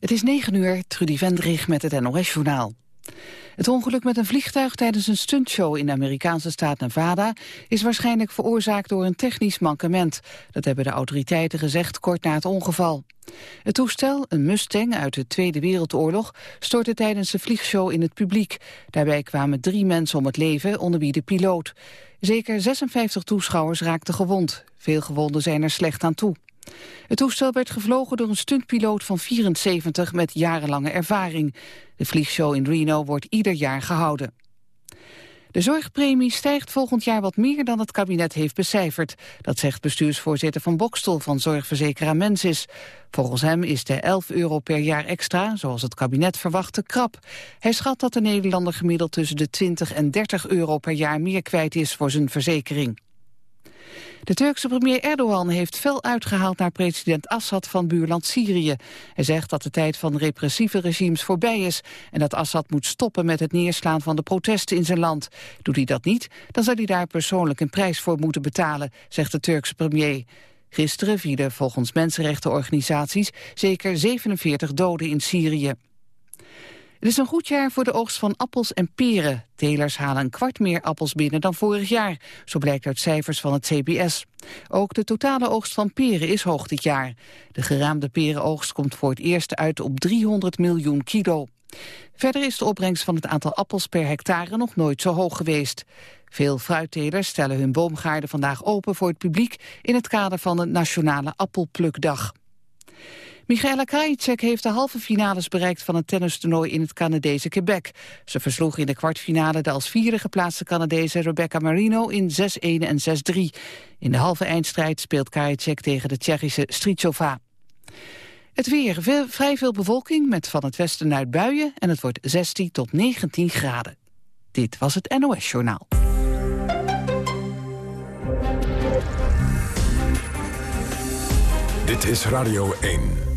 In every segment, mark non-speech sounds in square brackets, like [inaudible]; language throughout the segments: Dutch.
Het is 9 uur, Trudy Vendrig met het NOS-journaal. Het ongeluk met een vliegtuig tijdens een stuntshow in de Amerikaanse staat Nevada is waarschijnlijk veroorzaakt door een technisch mankement. Dat hebben de autoriteiten gezegd kort na het ongeval. Het toestel, een Mustang uit de Tweede Wereldoorlog, stortte tijdens de vliegshow in het publiek. Daarbij kwamen drie mensen om het leven, onder wie de piloot. Zeker 56 toeschouwers raakten gewond. Veel gewonden zijn er slecht aan toe. Het toestel werd gevlogen door een stuntpiloot van 74 met jarenlange ervaring. De vliegshow in Reno wordt ieder jaar gehouden. De zorgpremie stijgt volgend jaar wat meer dan het kabinet heeft becijferd. Dat zegt bestuursvoorzitter van Bokstel van zorgverzekeraar Mensis. Volgens hem is de 11 euro per jaar extra, zoals het kabinet verwachtte, krap. Hij schat dat de Nederlander gemiddeld tussen de 20 en 30 euro per jaar meer kwijt is voor zijn verzekering. De Turkse premier Erdogan heeft fel uitgehaald naar president Assad van buurland Syrië. Hij zegt dat de tijd van repressieve regimes voorbij is... en dat Assad moet stoppen met het neerslaan van de protesten in zijn land. Doet hij dat niet, dan zal hij daar persoonlijk een prijs voor moeten betalen, zegt de Turkse premier. Gisteren vielen volgens mensenrechtenorganisaties zeker 47 doden in Syrië. Het is een goed jaar voor de oogst van appels en peren. Telers halen een kwart meer appels binnen dan vorig jaar. Zo blijkt uit cijfers van het CBS. Ook de totale oogst van peren is hoog dit jaar. De geraamde perenoogst komt voor het eerst uit op 300 miljoen kilo. Verder is de opbrengst van het aantal appels per hectare nog nooit zo hoog geweest. Veel fruittelers stellen hun boomgaarden vandaag open voor het publiek... in het kader van de Nationale Appelplukdag. Michaela Krajicek heeft de halve finales bereikt van het tennistoernooi in het Canadese Quebec. Ze versloeg in de kwartfinale de als vierde geplaatste Canadese Rebecca Marino in 6-1 en 6-3. In de halve eindstrijd speelt Krajicek tegen de Tsjechische Strichova. Het weer, vrij veel bewolking met van het westen uit buien en het wordt 16 tot 19 graden. Dit was het NOS Journaal. Dit is Radio 1.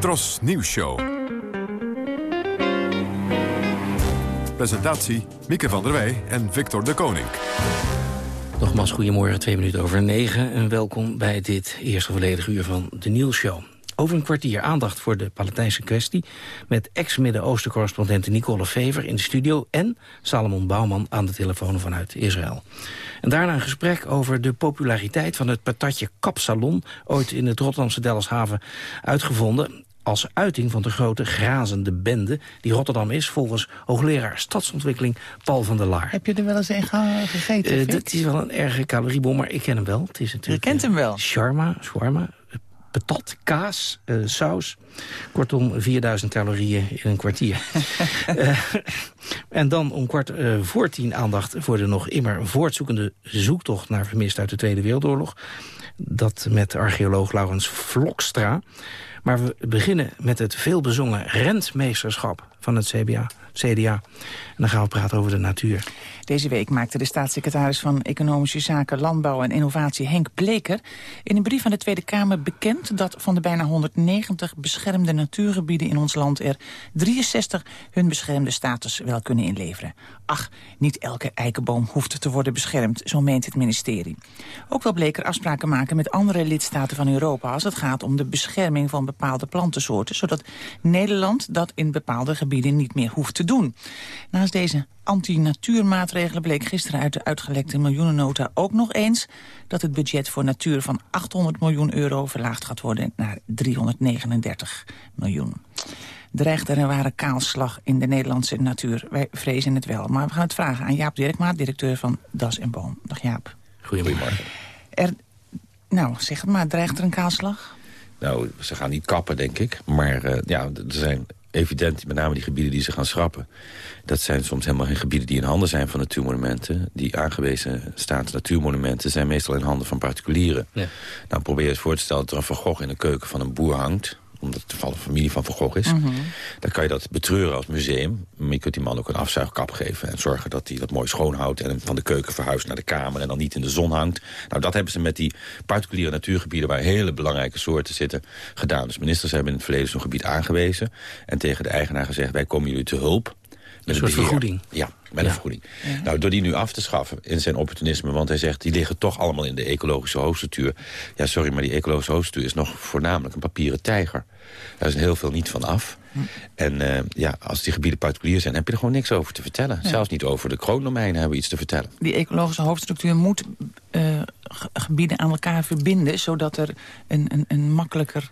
Tros Nieuws Show. Presentatie Mieke van der Wij en Victor de Koning. Nogmaals, goedemorgen, twee minuten over negen. En welkom bij dit eerste volledige uur van de Nieuwsshow. Over een kwartier aandacht voor de Palestijnse kwestie... met ex-Midden-Oosten-correspondent Nicole Fever in de studio... en Salomon Bouwman aan de telefoon vanuit Israël. En daarna een gesprek over de populariteit van het patatje kapsalon... ooit in het Rotterdamse Delfshaven uitgevonden als uiting van de grote grazende bende... die Rotterdam is, volgens hoogleraar stadsontwikkeling Paul van der Laar. Heb je er wel eens een gegeten? Uh, dat is wel een erge caloriebom, maar ik ken hem wel. Het is natuurlijk, je kent hem wel? Uh, shawarma, shawarma, patat, kaas, uh, saus. Kortom, 4000 calorieën in een kwartier. uh, [laughs] en dan om kwart uh, voor tien aandacht voor de nog immer voortzoekende zoektocht naar vermist uit de Tweede Wereldoorlog. Dat met archeoloog Laurens Vlokstra. Maar we beginnen met het veelbezongen rentmeesterschap van het CBA, CDA. Dan gaan we praten over de natuur. Deze week maakte de staatssecretaris van Economische Zaken, Landbouw en Innovatie Henk Bleker in een brief aan de Tweede Kamer bekend dat van de bijna 190 beschermde natuurgebieden in ons land er 63 hun beschermde status wel kunnen inleveren. Ach, niet elke eikenboom hoeft te worden beschermd, zo meent het ministerie. Ook wil Bleker afspraken maken met andere lidstaten van Europa als het gaat om de bescherming van bepaalde plantensoorten, zodat Nederland dat in bepaalde gebieden niet meer hoeft te doen. Naast deze anti-natuurmaatregelen bleek gisteren uit de uitgelekte miljoenennota ook nog eens dat het budget voor natuur van 800 miljoen euro verlaagd gaat worden naar 339 miljoen. Dreigt er een ware kaalslag in de Nederlandse natuur? Wij vrezen het wel. Maar we gaan het vragen aan Jaap Dirkmaat, directeur van Das en Boom. Dag Jaap. Goedemorgen. Er, nou, zeg het maar, dreigt er een kaalslag? Nou, ze gaan niet kappen, denk ik. Maar uh, ja, er zijn evident, met name die gebieden die ze gaan schrappen... dat zijn soms helemaal geen gebieden die in handen zijn van natuurmonumenten. Die aangewezen staat natuurmonumenten zijn meestal in handen van particulieren. Ja. Nou, probeer eens voor te stellen dat er een Van Gogh in de keuken van een boer hangt omdat het toevallig familie van Van Gogh is. Mhm. Dan kan je dat betreuren als museum. Maar je kunt die man ook een afzuigkap geven... en zorgen dat hij dat mooi schoonhoudt... en hem van de keuken verhuist naar de kamer... en dan niet in de zon hangt. Nou, dat hebben ze met die particuliere natuurgebieden... waar hele belangrijke soorten zitten, gedaan. Dus ministers hebben in het verleden zo'n gebied aangewezen... en tegen de eigenaar gezegd, wij komen jullie te hulp... Een soort vergoeding. Ja, met een vergoeding. Nou, door die nu af te schaffen in zijn opportunisme... want hij zegt, die liggen toch allemaal in de ecologische hoofdstructuur. Ja, sorry, maar die ecologische hoofdstructuur is nog voornamelijk een papieren tijger. Daar is heel veel niet van af. Hm. En uh, ja, als die gebieden particulier zijn, heb je er gewoon niks over te vertellen. Zelfs niet over de kroondomeinen hebben we iets te vertellen. Die ecologische hoofdstructuur moet uh, gebieden aan elkaar verbinden... zodat er een, een, een makkelijker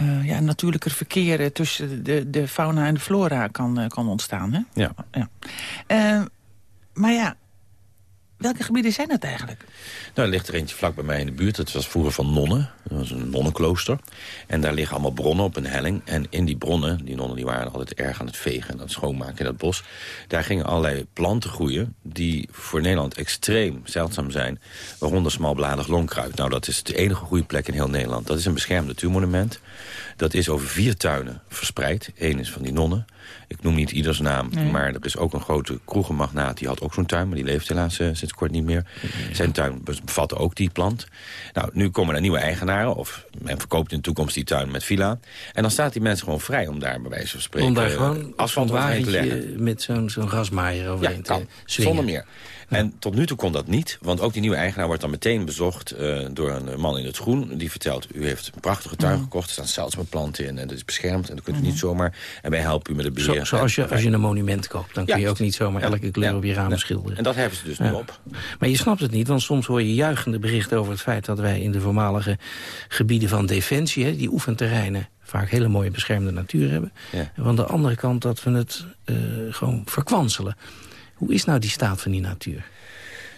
uh, ja, natuurlijker verkeer tussen de, de fauna en de flora kan, uh, kan ontstaan. Hè? Ja. ja. Uh, maar ja, welke gebieden zijn dat eigenlijk? Nou, er ligt er eentje vlak bij mij in de buurt. Dat was vroeger van nonnen. Dat was een nonnenklooster. En daar liggen allemaal bronnen op een helling. En in die bronnen, die nonnen die waren altijd erg aan het vegen... en aan het schoonmaken in dat bos. Daar gingen allerlei planten groeien... die voor Nederland extreem zeldzaam zijn. Waaronder smalbladig longkruid. Nou, dat is de enige goede plek in heel Nederland. Dat is een beschermd natuurmonument. Dat is over vier tuinen verspreid. Eén is van die nonnen. Ik noem niet ieders naam, nee. maar er is ook een grote kroegenmagnaat... die had ook zo'n tuin, maar die leeft helaas uh, sinds kort niet meer. Zijn tuin bevatte ook die plant. Nou, nu komen er nieuwe eigenaren... of men verkoopt in de toekomst die tuin met villa. En dan staat die mensen gewoon vrij om daar bij wijze van spreken... Om daar gewoon asfalt overheen te leggen. met zo'n zo'n grasmaaier overheen ja, kan, te zonder meer. En tot nu toe kon dat niet, want ook die nieuwe eigenaar wordt dan meteen bezocht uh, door een man in het groen. Die vertelt, u heeft een prachtige tuin mm. gekocht, er staan zeldzame planten in en dat is beschermd en dat kunt u mm -hmm. niet zomaar. En wij helpen u met het beheer. Zo, zoals je, als je een monument koopt, dan ja, kun je ook niet zomaar elke kleur ja, op je ramen ja. schilderen. En dat hebben ze dus nu op. Maar je snapt het niet, want soms hoor je juichende berichten over het feit dat wij in de voormalige gebieden van defensie, hè, die oefenterreinen, vaak hele mooie beschermde natuur hebben. En van de andere kant dat we het uh, gewoon verkwanselen. Hoe is nou die staat van die natuur?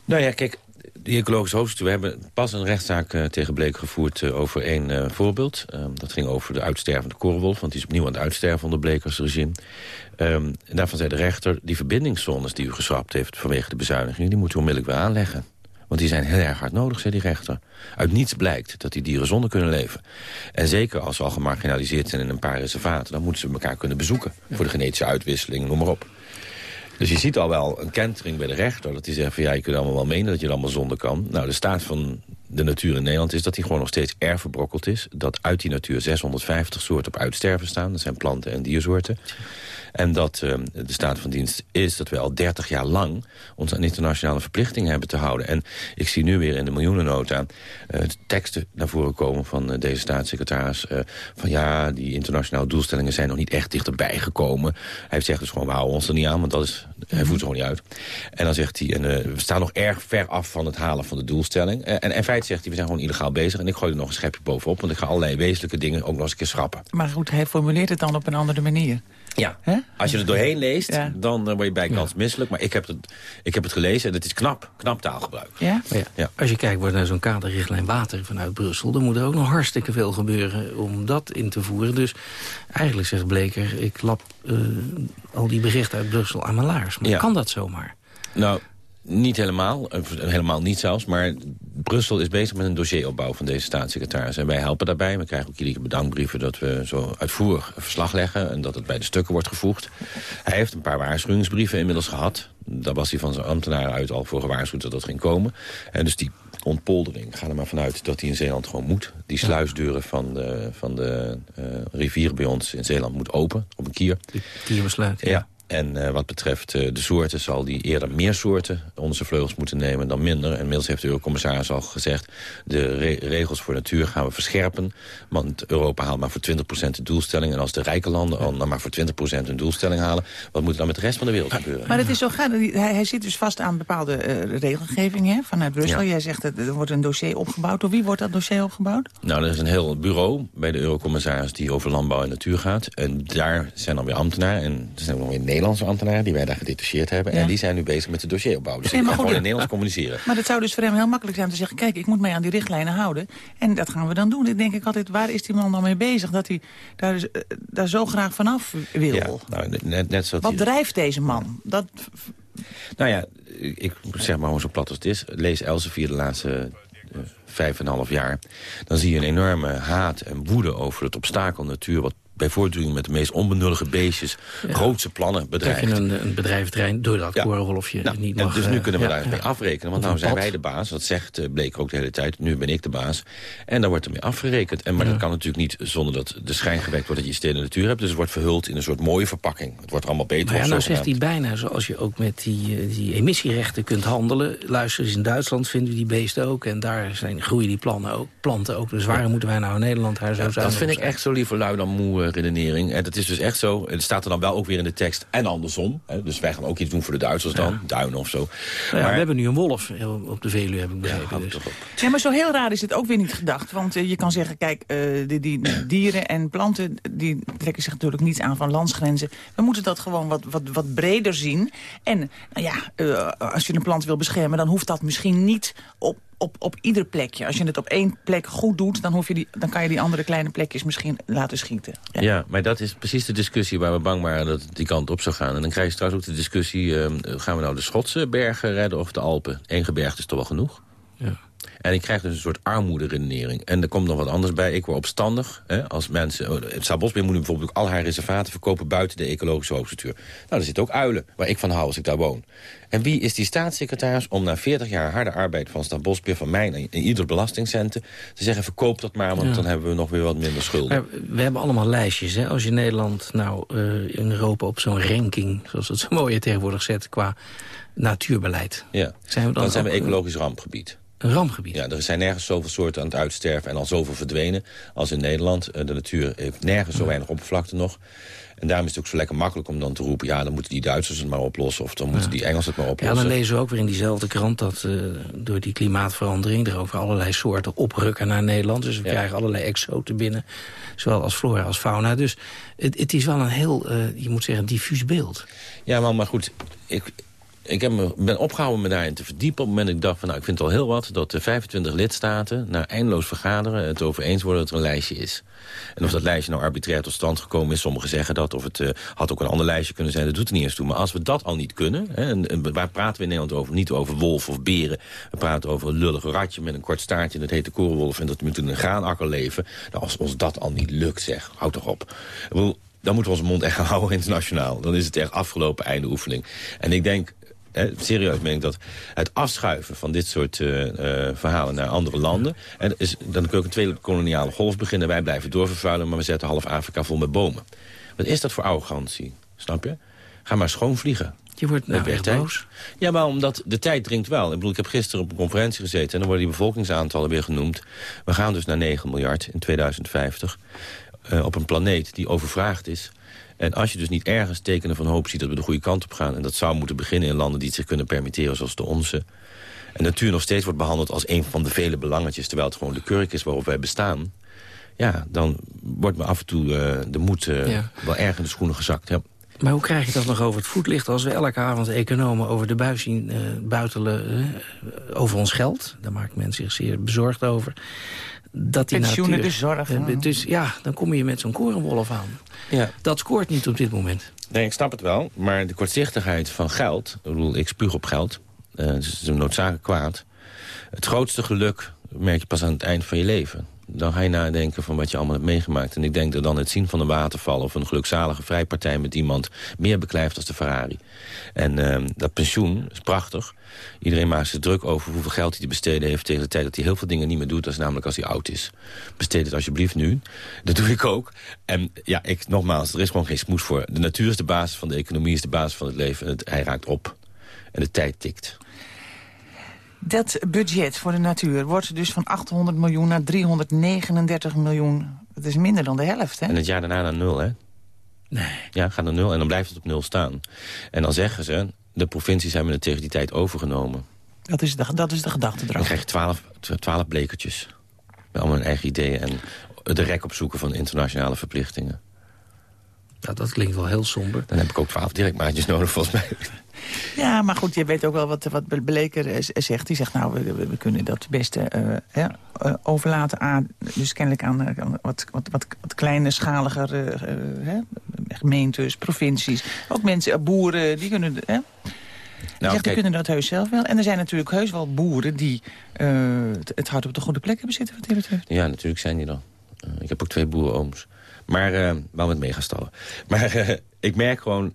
Nou ja, kijk, die ecologische hoofdstuk. We hebben pas een rechtszaak uh, tegen Bleek gevoerd uh, over één uh, voorbeeld. Um, dat ging over de uitstervende korenwolf, want die is opnieuw aan het uitsterven onder Blekers regime. Um, en daarvan zei de rechter, die verbindingszones die u geschrapt heeft vanwege de bezuinigingen, die moet u onmiddellijk weer aanleggen. Want die zijn heel erg hard nodig, zei die rechter. Uit niets blijkt dat die dieren zonder kunnen leven. En zeker als ze al gemarginaliseerd zijn in een paar reservaten... dan moeten ze elkaar kunnen bezoeken. Voor de genetische uitwisseling, noem maar op. Dus je ziet al wel een kentering bij de rechter. Dat die zegt van ja, je kunt allemaal wel menen dat je het allemaal zonder kan. Nou, de staat van de natuur in Nederland is dat die gewoon nog steeds erg verbrokkeld is. Dat uit die natuur 650 soorten op uitsterven staan. Dat zijn planten en diersoorten. En dat uh, de staat van dienst is dat we al 30 jaar lang... ons aan internationale verplichtingen hebben te houden. En ik zie nu weer in de miljoenennota uh, teksten naar voren komen... van uh, deze staatssecretaris. van ja, die internationale doelstellingen zijn nog niet echt dichterbij gekomen. Hij zegt dus gewoon, we houden ons er niet aan, want dat is, hij voert er gewoon niet uit. En dan zegt hij, en, we staan nog erg ver af van het halen van de doelstelling. en in feite zegt hij, we zijn gewoon illegaal bezig. En ik gooi er nog een schepje bovenop, want ik ga allerlei wezenlijke dingen ook nog eens een keer schrappen. Maar goed, hij formuleert het dan op een andere manier. Ja, He? als je er doorheen leest, ja. dan uh, word je bijkans ja. misselijk. Maar ik heb, het, ik heb het gelezen en het is knap, knap taalgebruik. Ja? Ja. ja. Als je kijkt naar zo'n kaderrichtlijn water vanuit Brussel... dan moet er ook nog hartstikke veel gebeuren om dat in te voeren. Dus eigenlijk zegt Bleker, ik lap uh, al die berichten uit Brussel aan mijn laars. Maar kan dat zomaar? Nou, niet helemaal, helemaal niet zelfs, maar Brussel is bezig met een dossieropbouw van deze staatssecretaris. En wij helpen daarbij. We krijgen ook iedere bedankbrieven dat we zo uitvoerig verslag leggen... en dat het bij de stukken wordt gevoegd. Hij heeft een paar waarschuwingsbrieven inmiddels gehad. Daar was hij van zijn ambtenaren uit al voor gewaarschuwd dat dat ging komen. En dus die ontpoldering, ga er maar vanuit dat die in Zeeland gewoon moet. Die sluisdeuren van de, van de uh, rivier bij ons in Zeeland moet open, op een kier. Die kierbesluit, ja. ja. En uh, wat betreft uh, de soorten zal die eerder meer soorten zijn vleugels moeten nemen dan minder. En inmiddels heeft de eurocommissaris al gezegd... de re regels voor natuur gaan we verscherpen. Want Europa haalt maar voor 20% de doelstelling. En als de rijke landen al maar voor 20% een doelstelling halen... wat moet er dan met de rest van de wereld gebeuren? Maar het is zo gaaf. Hij, hij zit dus vast aan bepaalde uh, regelgeving hè, vanuit Brussel. Ja. Jij zegt dat er wordt een dossier opgebouwd. Door wie wordt dat dossier opgebouwd? Nou, er is een heel bureau bij de eurocommissaris... die over landbouw en natuur gaat. En daar zijn dan weer ambtenaren. En er zijn nog weer Nederlandse ambtenaren die wij daar gedetacheerd hebben. Ja. En die zijn nu bezig met de dossieropbouw. Dus nee, ik kan gewoon in Nederlands communiceren. Maar dat zou dus voor hem heel makkelijk zijn om te zeggen... kijk, ik moet mij aan die richtlijnen houden. En dat gaan we dan doen. Dan denk ik altijd, waar is die man dan mee bezig? Dat hij daar, uh, daar zo graag vanaf wil. Ja, nou, net, net Wat drijft deze man? Dat... Nou ja, ik zeg maar gewoon zo plat als het is. Lees Elsevier de laatste vijf en een half jaar... dan zie je een enorme haat en woede over het obstakel natuur... wat bij voortdurend met de meest onbenullige beestjes... grootse plannen. Krijg je een, een bedrijventerrein door dat ja. korenwolfje nou, niet mag... dus nu kunnen we ja, daar mee afrekenen. Want nou zijn wij de baas. Dat zegt uh, Bleek ook de hele tijd. Nu ben ik de baas. En daar wordt er mee afgerekend. En, maar dat kan natuurlijk niet zonder dat de schijn gewekt wordt... dat je iets tegen de natuur hebt. Dus het wordt verhuld in een soort mooie verpakking. Het wordt allemaal beter. Nou ja, nou zegt hij bijna zoals je ook met die, die emissierechten kunt handelen. Luister eens, in Duitsland vinden we die beesten ook. En daar zijn, groeien die plannen ook, planten ook. Dus waarom moeten wij nou in Nederland zo zijn? Dat vind ik echt zo liever lui dan moe redenering. En dat is dus echt zo. Het staat er dan wel ook weer in de tekst. En andersom. Hè. Dus wij gaan ook iets doen voor de Duitsers dan. Ja. Duinen of zo. Nou ja, maar, we hebben nu een wolf op de Veluwe, heb ik begrepen. Ja, dus. ja, maar zo heel raar is het ook weer niet gedacht. Want uh, je kan zeggen, kijk, uh, die, die dieren en planten... die trekken zich natuurlijk niet aan van landsgrenzen. We moeten dat gewoon wat, wat, wat breder zien. En nou ja, uh, als je een plant wil beschermen... dan hoeft dat misschien niet op op, op ieder plekje. Als je het op één plek goed doet, dan, hoef je die, dan kan je die andere kleine plekjes misschien laten schieten. Ja. ja, maar dat is precies de discussie waar we bang waren dat het die kant op zou gaan. En dan krijg je straks ook de discussie, uh, gaan we nou de Schotse bergen redden of de Alpen? Eén gebergte is toch wel genoeg? Ja. En ik krijg dus een soort armoederedenering. En er komt nog wat anders bij. Ik word opstandig. Hè, als mensen, het Staatsbosbeheer moet bijvoorbeeld ook al haar reservaten verkopen... buiten de ecologische hoogstructuur. Nou, er zitten ook uilen, waar ik van hou als ik daar woon. En wie is die staatssecretaris om na 40 jaar harde arbeid van Staatsbosbeheer... van mij en ieder belastingcenten te zeggen... verkoop dat maar, want ja. dan hebben we nog weer wat minder schulden. Maar we hebben allemaal lijstjes. Hè? Als je Nederland nou uh, in Europa op zo'n ranking... zoals het zo mooi tegenwoordig zet qua natuurbeleid... Ja. Zijn we dan, dan zijn we ecologisch rampgebied een rampgebied. Ja, er zijn nergens zoveel soorten aan het uitsterven en al zoveel verdwenen als in Nederland. De natuur heeft nergens zo weinig oppervlakte nog. En daarom is het ook zo lekker makkelijk om dan te roepen... ja, dan moeten die Duitsers het maar oplossen of dan moeten die Engelsen het maar oplossen. Ja, dan lezen we ook weer in diezelfde krant dat uh, door die klimaatverandering... er over allerlei soorten oprukken naar Nederland. Dus we ja. krijgen allerlei exoten binnen, zowel als flora als fauna. Dus het, het is wel een heel, uh, je moet zeggen, diffuus beeld. Ja, maar, maar goed, ik, ik heb ben opgehouden me daarin te verdiepen. Op het moment dat ik dacht, van, nou, ik vind het al heel wat... dat de 25 lidstaten na eindeloos vergaderen het over eens worden dat er een lijstje is. En of dat lijstje nou arbitrair tot stand gekomen is... sommigen zeggen dat, of het uh, had ook een ander lijstje kunnen zijn... dat doet er niet eens toe. Maar als we dat al niet kunnen... Hè, en, waar praten we in Nederland over? Niet over wolf of beren. We praten over een lullig ratje met een kort staartje... dat heet de korenwolf en dat moet in een graanakker leven. Nou, als ons dat al niet lukt, zeg, houd toch op. Dan moeten we onze mond echt [laughs] houden internationaal. Dan is het echt afgelopen einde oefening. En ik denk, He, serieus meen ik dat het afschuiven van dit soort uh, uh, verhalen naar andere landen... En is, dan kun je ook een tweede koloniale golf beginnen. Wij blijven doorvervuilen, maar we zetten half Afrika vol met bomen. Wat is dat voor arrogantie? Snap je? Ga maar schoon vliegen. Je wordt nou echt boos. Ja, maar omdat de tijd dringt wel. Ik bedoel, ik heb gisteren op een conferentie gezeten... en dan worden die bevolkingsaantallen weer genoemd. We gaan dus naar 9 miljard in 2050. Uh, op een planeet die overvraagd is... En als je dus niet ergens tekenen van hoop ziet dat we de goede kant op gaan... en dat zou moeten beginnen in landen die het zich kunnen permitteren zoals de onze... en natuur nog steeds wordt behandeld als een van de vele belangetjes... terwijl het gewoon de kurk is waarop wij bestaan... ja, dan wordt me af en toe uh, de moed uh, ja. wel erg in de schoenen gezakt. Ja. Maar hoe krijg je dat nog over het voetlicht als we elke avond economen over de buis zien uh, buitelen uh, over ons geld? Daar maakt men zich zeer bezorgd over. Dat die Pensioenen, natuur, de zorg. Uh, dus ja, dan kom je met zo'n korenwolf aan. Ja. Dat scoort niet op dit moment. Nee, ik snap het wel. Maar de kortzichtigheid van geld... Ik bedoel, ik spuug op geld. Uh, dus het is een noodzakelijk kwaad. Het grootste geluk merk je pas aan het eind van je leven. Dan ga je nadenken van wat je allemaal hebt meegemaakt. En ik denk dat dan het zien van een waterval... of een gelukzalige vrijpartij met iemand... meer beklijft als de Ferrari. En uh, dat pensioen is prachtig. Iedereen maakt zich druk over hoeveel geld hij te besteden heeft... tegen de tijd dat hij heel veel dingen niet meer doet. Dat is namelijk als hij oud is. Besteed het alsjeblieft nu. Dat doe ik ook. En ja, ik, nogmaals, er is gewoon geen smoes voor. De natuur is de basis van de economie, is de basis van het leven. En het, hij raakt op. En de tijd tikt. Dat budget voor de natuur wordt dus van 800 miljoen naar 339 miljoen. Dat is minder dan de helft, hè? En het jaar daarna naar nul, hè? Nee. Ja, gaat naar nul en dan blijft het op nul staan. En dan zeggen ze, de provincies hebben het tegen die tijd overgenomen. Dat is de, dat is de gedachte Dan krijg je twaalf, twaalf blekertjes. Met allemaal hun eigen ideeën en de rek opzoeken van internationale verplichtingen. Ja, dat klinkt wel heel somber. Dan heb ik ook twaalf directmaatjes nodig, volgens mij. Ja, maar goed, je weet ook wel wat, wat Bleker zegt. Die zegt, nou, we, we kunnen dat beste uh, uh, overlaten aan... dus kennelijk aan, uh, wat, wat, wat, wat kleinschaliger gemeentes, provincies. Ook mensen, boeren, die kunnen... Nou, zegt, die kunnen dat heus zelf wel. En er zijn natuurlijk heus wel boeren die het hart op de goede plek hebben zitten, wat dit betreft. Ja, natuurlijk zijn die dan. ik heb ook twee boerenooms. Maar, uh, waarom het mee gaan stallen. Maar uh, [laughs] ik merk gewoon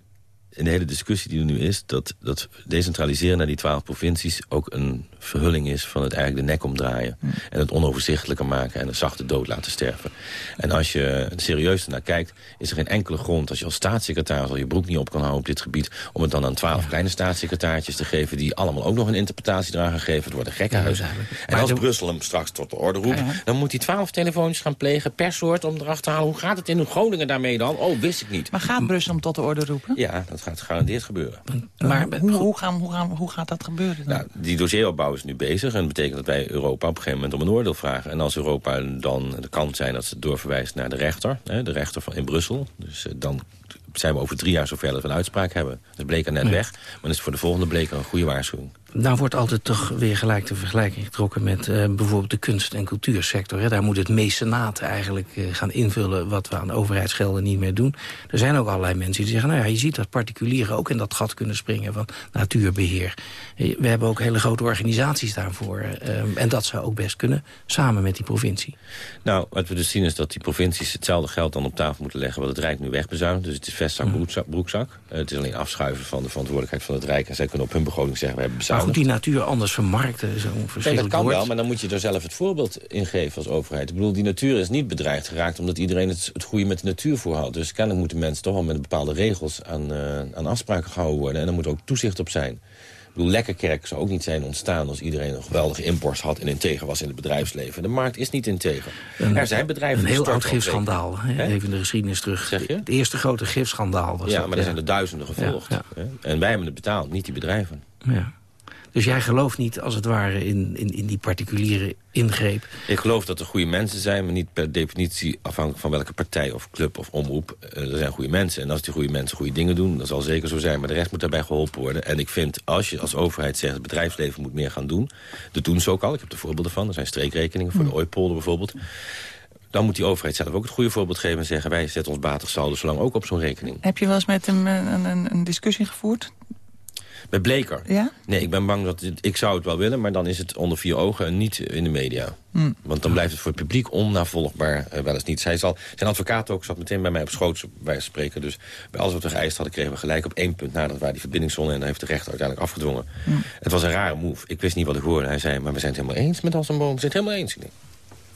in de hele discussie die er nu is... dat, dat decentraliseren naar die twaalf provincies ook een verhulling is... van het eigenlijk de nek omdraaien. En het onoverzichtelijker maken en een zachte dood laten sterven. En als je serieus naar kijkt, is er geen enkele grond... als je als staatssecretaris al je broek niet op kan houden op dit gebied... om het dan aan twaalf kleine staatssecretaartjes te geven... die allemaal ook nog een interpretatie eraan gaan geven. Het wordt een gekkenhuis. Ja, en als Brussel hem straks tot de orde roept... dan moet hij twaalf telefoontjes gaan plegen per soort om erachter te halen... hoe gaat het in Groningen daarmee dan? Oh, wist ik niet. Maar gaat Brussel hem tot de orde roepen? Ja, dat gaat gegarandeerd gebeuren. Maar hoe, hoe, gaan, hoe, gaan, hoe gaat dat gebeuren dan? Nou, die dossieropbouw is nu bezig. En dat betekent dat wij Europa op een gegeven moment om een oordeel vragen. En als Europa dan, de kan zijn dat ze doorverwijst naar de rechter. Hè, de rechter van, in Brussel. Dus eh, dan zijn we over drie jaar zover dat we een uitspraak hebben. Dat bleek er net weg. Maar dat is voor de volgende bleek een goede waarschuwing. Nou wordt altijd toch weer gelijk de vergelijking getrokken met uh, bijvoorbeeld de kunst- en cultuursector. Hè. Daar moet het mecenaat eigenlijk uh, gaan invullen wat we aan overheidsgelden niet meer doen. Er zijn ook allerlei mensen die zeggen, nou ja, je ziet dat particulieren ook in dat gat kunnen springen van natuurbeheer. We hebben ook hele grote organisaties daarvoor. En dat zou ook best kunnen, samen met die provincie. Nou, wat we dus zien is dat die provincies hetzelfde geld dan op tafel moeten leggen wat het Rijk nu wegbezuint. Dus het is vestzak, broekzak. broekzak. het is alleen afschuiven van de verantwoordelijkheid van het Rijk. En zij kunnen op hun begroting zeggen, we hebben bezuinigd goed, die natuur anders vermarkten een verschrikkelijk Dat kan wel, maar dan moet je er zelf het voorbeeld in geven als overheid. Ik bedoel, die natuur is niet bedreigd geraakt... omdat iedereen het, het goede met de natuur voorhoudt. Dus kennelijk moeten mensen toch wel met bepaalde regels aan, uh, aan afspraken gehouden worden. En er moet ook toezicht op zijn. Ik bedoel, Lekkerkerk zou ook niet zijn ontstaan... als iedereen een geweldige import had en integer was in het bedrijfsleven. De markt is niet integer. Een, er zijn bedrijven Een heel oud gifschandaal, even de geschiedenis terug. Zeg je? Het eerste grote gifschandaal was Ja, dat, maar er zijn er duizenden gevolgd. Ja, ja. En wij hebben het betaald, niet die bedrijven. Ja. Dus jij gelooft niet, als het ware, in, in, in die particuliere ingreep? Ik geloof dat er goede mensen zijn, maar niet per definitie afhankelijk van welke partij of club of omroep. Er zijn goede mensen. En als die goede mensen goede dingen doen, dat zal zeker zo zijn. Maar de rest moet daarbij geholpen worden. En ik vind, als je als overheid zegt, het bedrijfsleven moet meer gaan doen. Dat doen ze ook al. Ik heb er voorbeelden van. Er zijn streekrekeningen voor de ooipolder bijvoorbeeld. Dan moet die overheid zelf ook het goede voorbeeld geven... en zeggen wij zetten ons batig saldo zolang ook op zo'n rekening. Heb je wel eens met hem een, een, een discussie gevoerd? Met Bleker? Ja? Nee, ik ben bang dat... Het, ik zou het wel willen, maar dan is het onder vier ogen en niet in de media. Hmm. Want dan blijft het voor het publiek onnavolgbaar uh, wel eens niet. Zij zal, zijn advocaat ook zat meteen bij mij op schoot bij spreken. Dus bij alles wat we geëist hadden kregen we gelijk op één punt na... dat waar die verbindingszone en daar heeft de rechter uiteindelijk afgedwongen. Hmm. Het was een rare move. Ik wist niet wat ik hoorde. Hij zei, maar we zijn het helemaal eens met als een boom. We zijn het helemaal eens.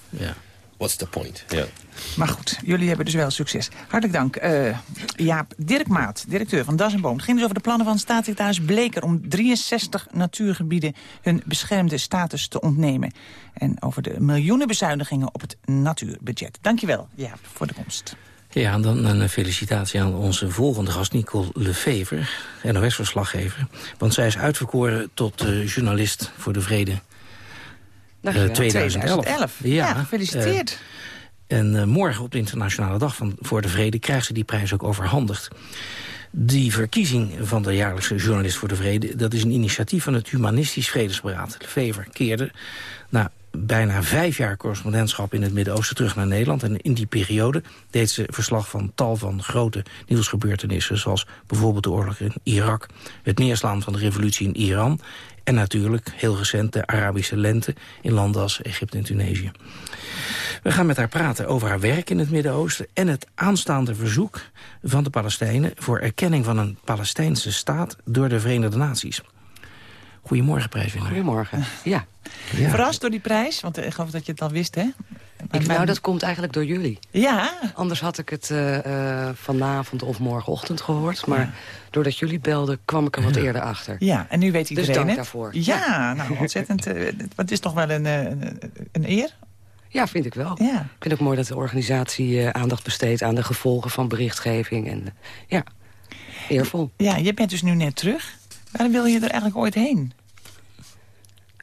Ja. What's the point? Ja. Maar goed, jullie hebben dus wel succes. Hartelijk dank. Uh, Jaap Dirk Maat, directeur van Das en Boom. Het ging dus over de plannen van staatssecretaris Bleker... om 63 natuurgebieden hun beschermde status te ontnemen. En over de miljoenen bezuinigingen op het natuurbudget. Dankjewel, Jaap, voor de komst. Ja, en dan een felicitatie aan onze volgende gast, Nicole Lefever, NOS-verslaggever. Want zij is uitverkoren tot uh, journalist voor de vrede 2011. 2011. Ja, ja gefeliciteerd. Uh, en uh, morgen op de Internationale Dag van, voor de Vrede... krijgt ze die prijs ook overhandigd. Die verkiezing van de jaarlijkse Journalist voor de Vrede... dat is een initiatief van het Humanistisch Vredesberaad. Lefever keerde na bijna vijf jaar correspondentschap in het Midden-Oosten terug naar Nederland. En in die periode deed ze verslag van tal van grote nieuwsgebeurtenissen... zoals bijvoorbeeld de oorlog in Irak, het neerslaan van de revolutie in Iran... En natuurlijk, heel recent, de Arabische lente in landen als Egypte en Tunesië. We gaan met haar praten over haar werk in het Midden-Oosten... en het aanstaande verzoek van de Palestijnen... voor erkenning van een Palestijnse staat door de Verenigde Naties. Goedemorgen, prijswinnaar. Goedemorgen, ja. ja. Verrast door die prijs? Want ik geloof dat je het al wist, hè? Ik, nou, dat komt eigenlijk door jullie. Ja. Anders had ik het uh, uh, vanavond of morgenochtend gehoord. Maar ja. doordat jullie belden, kwam ik er wat eerder achter. Ja, en nu weet iedereen Dus dank het. daarvoor. Ja, ja. nou, ontzettend. Uh, het is toch wel een, een, een eer? Ja, vind ik wel. Ja. Ik vind het ook mooi dat de organisatie aandacht besteedt... aan de gevolgen van berichtgeving. En ja, eervol. Ja, je bent dus nu net terug. Waarom wil je er eigenlijk ooit heen?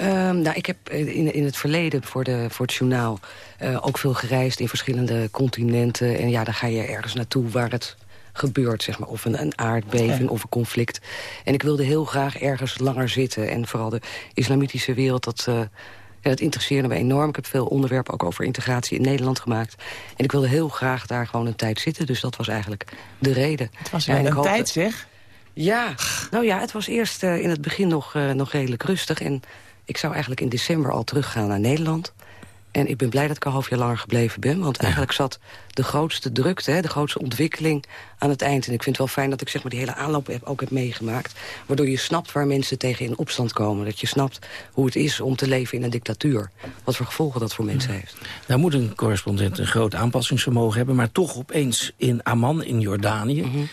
Um, nou, ik heb in, in het verleden voor, de, voor het journaal uh, ook veel gereisd in verschillende continenten. En ja, dan ga je ergens naartoe waar het gebeurt, zeg maar. Of een, een aardbeving ja. of een conflict. En ik wilde heel graag ergens langer zitten. En vooral de islamitische wereld, dat, uh, ja, dat interesseerde me enorm. Ik heb veel onderwerpen ook over integratie in Nederland gemaakt. En ik wilde heel graag daar gewoon een tijd zitten. Dus dat was eigenlijk de reden. Het was wel ja, een tijd, zeg. Ja, nou ja, het was eerst uh, in het begin nog, uh, nog redelijk rustig. En ik zou eigenlijk in december al teruggaan naar Nederland. En ik ben blij dat ik een half jaar langer gebleven ben. Want eigenlijk zat de grootste drukte, hè, de grootste ontwikkeling aan het eind. En ik vind het wel fijn dat ik zeg maar, die hele aanloop heb, ook heb meegemaakt. Waardoor je snapt waar mensen tegen in opstand komen. Dat je snapt hoe het is om te leven in een dictatuur. Wat voor gevolgen dat voor mensen heeft. Nou moet een correspondent een groot aanpassingsvermogen hebben... maar toch opeens in Amman, in Jordanië... Mhm.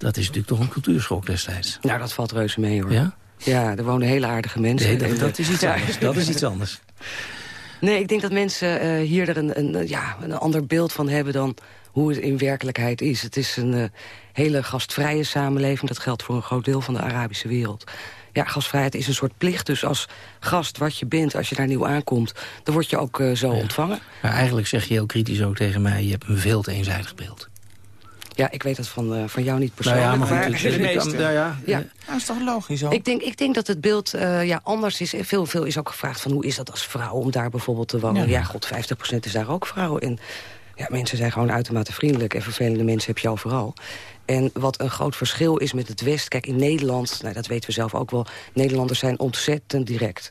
Dat is natuurlijk toch een cultuurschok destijds. Nou, dat valt reuze mee hoor. Ja? Ja, er wonen hele aardige mensen. Nee, dat, is iets ja. anders. Dat is iets anders. [laughs] Nee, ik denk dat mensen eh, hier er een, een, ja, een ander beeld van hebben dan hoe het in werkelijkheid is. Het is een eh, hele gastvrije samenleving. Dat geldt voor een groot deel van de Arabische wereld. Ja, gastvrijheid is een soort plicht. Dus als gast wat je bent, als je daar nieuw aankomt... dan word je ook eh, zo ontvangen. Maar eigenlijk zeg je heel kritisch ook tegen mij... je hebt een veel te eenzijdig beeld. Ja, ik weet dat van, eh, van jou niet persoonlijk. Nou ja, maar maar- de ik- meeste. nou ja, Ja. Nou, dat is toch logisch ook? Ik denk, ik denk dat het beeld eh, ja, anders is. Veel, veel is ook gevraagd van hoe is dat als vrouw om daar bijvoorbeeld te wonen. Ja. Ja, god, 50% is daar ook vrouw. En ja, mensen zijn gewoon uitermate vriendelijk. En vervelende mensen heb je overal. En wat een groot verschil is met het West... Kijk, in Nederland, nou, dat weten we zelf ook wel... Nederlanders zijn ontzettend direct.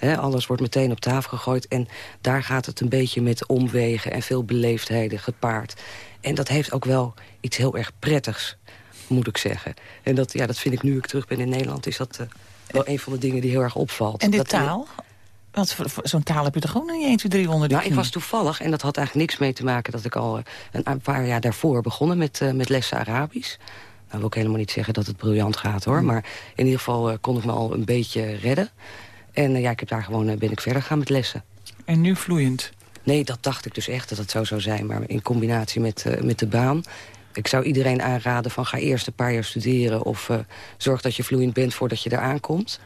Alles wordt meteen op tafel gegooid. En daar gaat het een beetje met omwegen en veel beleefdheden gepaard. En dat heeft ook wel iets heel erg prettigs, moet ik zeggen. En dat, ja, dat vind ik nu ik terug ben in Nederland... is dat eh, wel een van de dingen die heel erg opvalt. en de Dat- taal? Want zo'n taal heb je toch gewoon niet 1, 2, 3 onder de Nou, ik was toevallig, en dat had eigenlijk niks mee te maken... dat ik al eh, een, paar jaar daarvoor begonnen met, eh, met lessen Arabisch. Nou wil ik helemaal niet zeggen dat het briljant gaat, hoor. Maar in ieder geval eh, kon ik me al een beetje redden. En eh, ja, ik heb daar gewoon, eh, ben ik verder gaan met lessen. En nu vloeiend. Nee, dat dacht ik dus echt dat het zo zou zijn. Maar in combinatie met, eh, met de baan... Ik zou iedereen aanraden van ga eerst een paar jaar studeren... of eh, zorg dat je vloeiend bent voordat je eraan komt.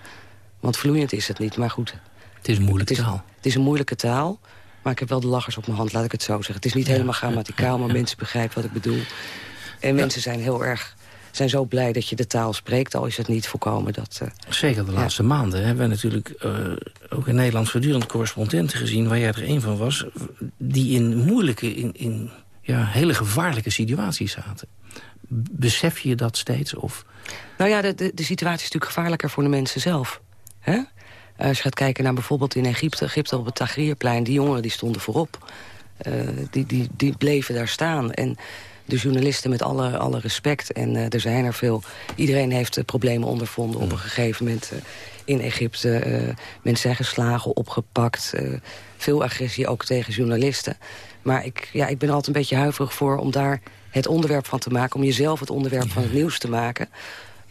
Want vloeiend is het niet, maar goed. Het is een moeilijke Het is, taal. het is een moeilijke taal, maar ik heb wel de lachers op mijn hand, laat ik het zo zeggen. Het is niet helemaal grammaticaal, maar mensen begrijpen wat ik bedoel. En mensen zijn heel erg zijn zo blij dat je de taal spreekt, al is het niet voorkomen dat... eh, Zeker de laatste maanden hebben we natuurlijk eh, ook in Nederland voortdurend correspondenten gezien... waar jij er een van was, die in moeilijke, in, in ja, hele gevaarlijke situaties zaten. Besef je dat steeds? Of... Nou ja, de, de, de situatie is natuurlijk gevaarlijker voor de mensen zelf. Hè? Als je gaat kijken naar bijvoorbeeld in Egypte, Egypte op het Tahrirplein... die jongeren die stonden voorop. Eh, die, die, die bleven daar staan. En de journalisten met alle, alle respect. En eh, er zijn er veel. Iedereen heeft eh, problemen ondervonden op een gegeven moment eh, in Egypte. Mensen zijn geslagen, opgepakt. veel agressie ook tegen journalisten. Maar ik, ja, ik ben er altijd een beetje huiverig voor om daar het onderwerp van te maken. Om jezelf het onderwerp van het nieuws te maken.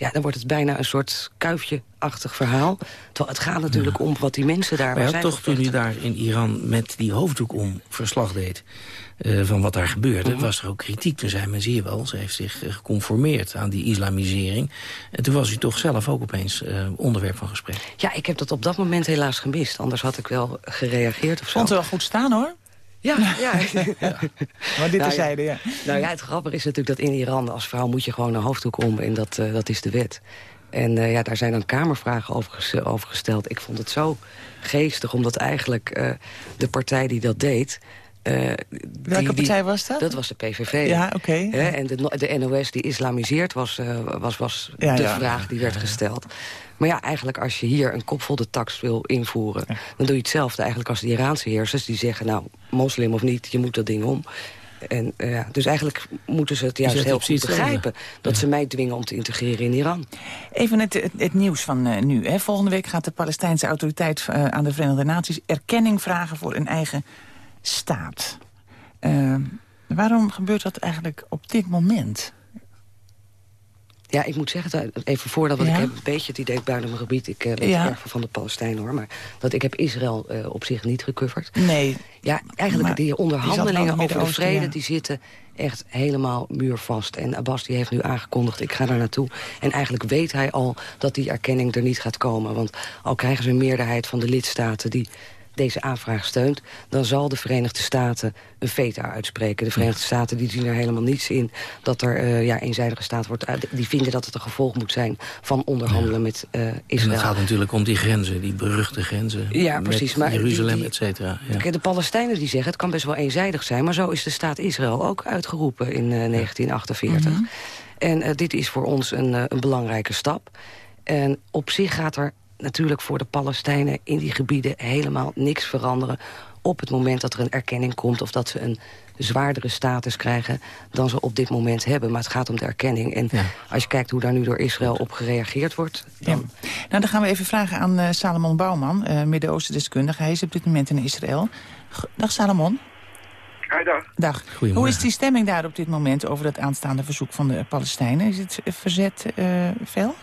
Ja, dan wordt het bijna een soort kuifje-achtig verhaal. Terwijl het gaat natuurlijk om wat die mensen daar... Maar ja, toch toen u daar in Iran met die hoofddoek om verslag deed... eh, van wat daar gebeurde, Mhm. was er ook kritiek. Toen zei men, zie je wel, ze heeft zich eh, geconformeerd aan die islamisering. En toen was u toch zelf ook opeens eh, onderwerp van gesprek. Ja, ik heb dat op dat moment helaas gemist. Anders had ik wel gereageerd of zo. Vond er wel goed staan, hoor. Ja, [laughs] ja. Maar dit Nou, terzijde, ja. Nou ja, het grappige is natuurlijk dat in Iran als vrouw moet je gewoon een hoofddoek om. En dat, eh, dat is de wet. En eh, ja, daar zijn dan kamervragen over, over gesteld. Ik vond het zo geestig, omdat eigenlijk eh, de partij die dat deed... Welke die- partij was dat? Dat was de PVV. Ja, oké. En de, de NOS die islamiseert was, was, was Ja, de ja. vraag die werd gesteld. Maar ja, eigenlijk als je hier een kopvolle tax wil invoeren... dan doe je hetzelfde eigenlijk als de Iraanse heersers. Die zeggen, nou, moslim of niet, je moet dat ding om. En, eh, ja, dus eigenlijk moeten ze het juist heel goed hetzelfde. begrijpen... dat ze mij dwingen om te integreren in Iran. Even het, het, het nieuws van eh, nu. Hè. Volgende week gaat de Palestijnse autoriteit eh, aan de Verenigde Naties... erkenning vragen voor een eigen staat. Eh, waarom gebeurt dat eigenlijk op dit moment? Ja, ik moet zeggen, dat- even voordat, want Ja? ik heb een beetje het idee buiten mijn gebied... ik eh, weet Ja. erg van de Palestijnen hoor... maar dat ik heb Israël eh, op zich niet gecoverd. Nee, Ja, eigenlijk die onderhandelingen over de vrede... ja. die zitten echt helemaal muurvast. En Abbas die heeft nu aangekondigd, ik ga daar naartoe. En eigenlijk weet hij al dat die erkenning er niet gaat komen. Want al krijgen ze een meerderheid van de lidstaten... die deze aanvraag steunt... dan zal de Verenigde Staten een veto uitspreken. De Verenigde Staten die zien er helemaal niets in... dat er eh, ja, eenzijdige staat wordt. Die vinden dat het een gevolg moet zijn van onderhandelen met eh En Israël. het gaat natuurlijk om die grenzen, die beruchte grenzen. Ja, precies, maar Jeruzalem, et cetera. Ja. De Palestijnen die zeggen, het kan best wel eenzijdig zijn... maar zo is de staat Israël ook uitgeroepen in eh, 1948. En dit is voor ons een, een belangrijke stap. En op zich gaat er natuurlijk voor de Palestijnen in die gebieden helemaal niks veranderen op het moment dat er een erkenning komt... of dat ze een zwaardere status krijgen dan ze op dit moment hebben. Maar het gaat om de erkenning. En als je kijkt hoe daar nu door Israël op gereageerd wordt... Dan... Ja. Nou, dan gaan we even vragen aan uh, Salomon Bouwman, uh, Midden-Oosten deskundige. Hij is op dit moment in Israël. Dag Salomon. Hi, dag. Dag. Hoe is die stemming daar op dit moment over het aanstaande verzoek van de Palestijnen? Is het verzet uh, fel?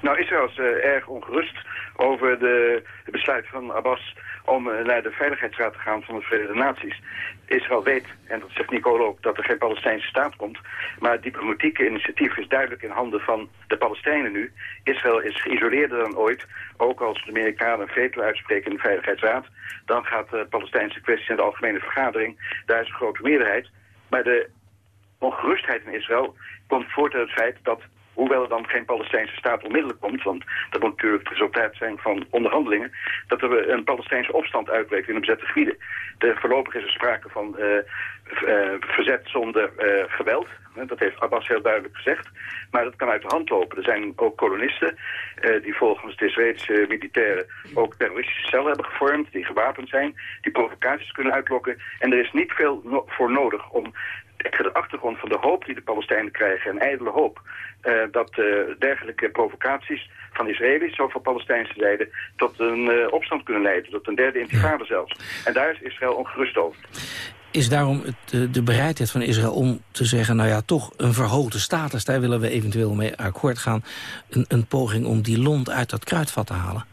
Nou, Israël is erg ongerust over de, besluit van Abbas om naar de Veiligheidsraad te gaan van de Verenigde Naties. Israël weet, en dat zegt Nicole ook, dat er geen Palestijnse staat komt. Maar het diplomatieke initiatief is duidelijk in handen van de Palestijnen nu. Israël is geïsoleerder dan ooit. Ook als de Amerikanen een veto uitspreken in de Veiligheidsraad... dan gaat de Palestijnse kwestie in de algemene vergadering. Daar is een grote meerderheid. Maar de ongerustheid in Israël komt voort uit het feit dat hoewel er dan geen Palestijnse staat onmiddellijk komt, want dat moet natuurlijk het resultaat zijn van onderhandelingen, dat er een Palestijnse opstand uitbreekt in de bezette gebieden. De, voorlopig is er sprake van uh, uh, verzet zonder uh, geweld. Dat heeft Abbas heel duidelijk gezegd. Maar dat kan uit de hand lopen. Er zijn ook kolonisten die volgens de Israëlische militairen ook terroristische cellen hebben gevormd, die gewapend zijn, die provocaties kunnen uitlokken. En er is niet veel voor nodig om tegen de achtergrond van de hoop die de Palestijnen krijgen, een ijdele hoop, uh, dat uh, dergelijke provocaties van Israëli's of van Palestijnse zijde tot een uh, opstand kunnen leiden, tot een derde intifada zelfs. En daar is Israël ongerust over. Is daarom het, de bereidheid van Israël om te zeggen, nou ja, toch een verhoogde status, daar willen we eventueel mee akkoord gaan, een, een poging om die lont uit dat kruidvat te halen?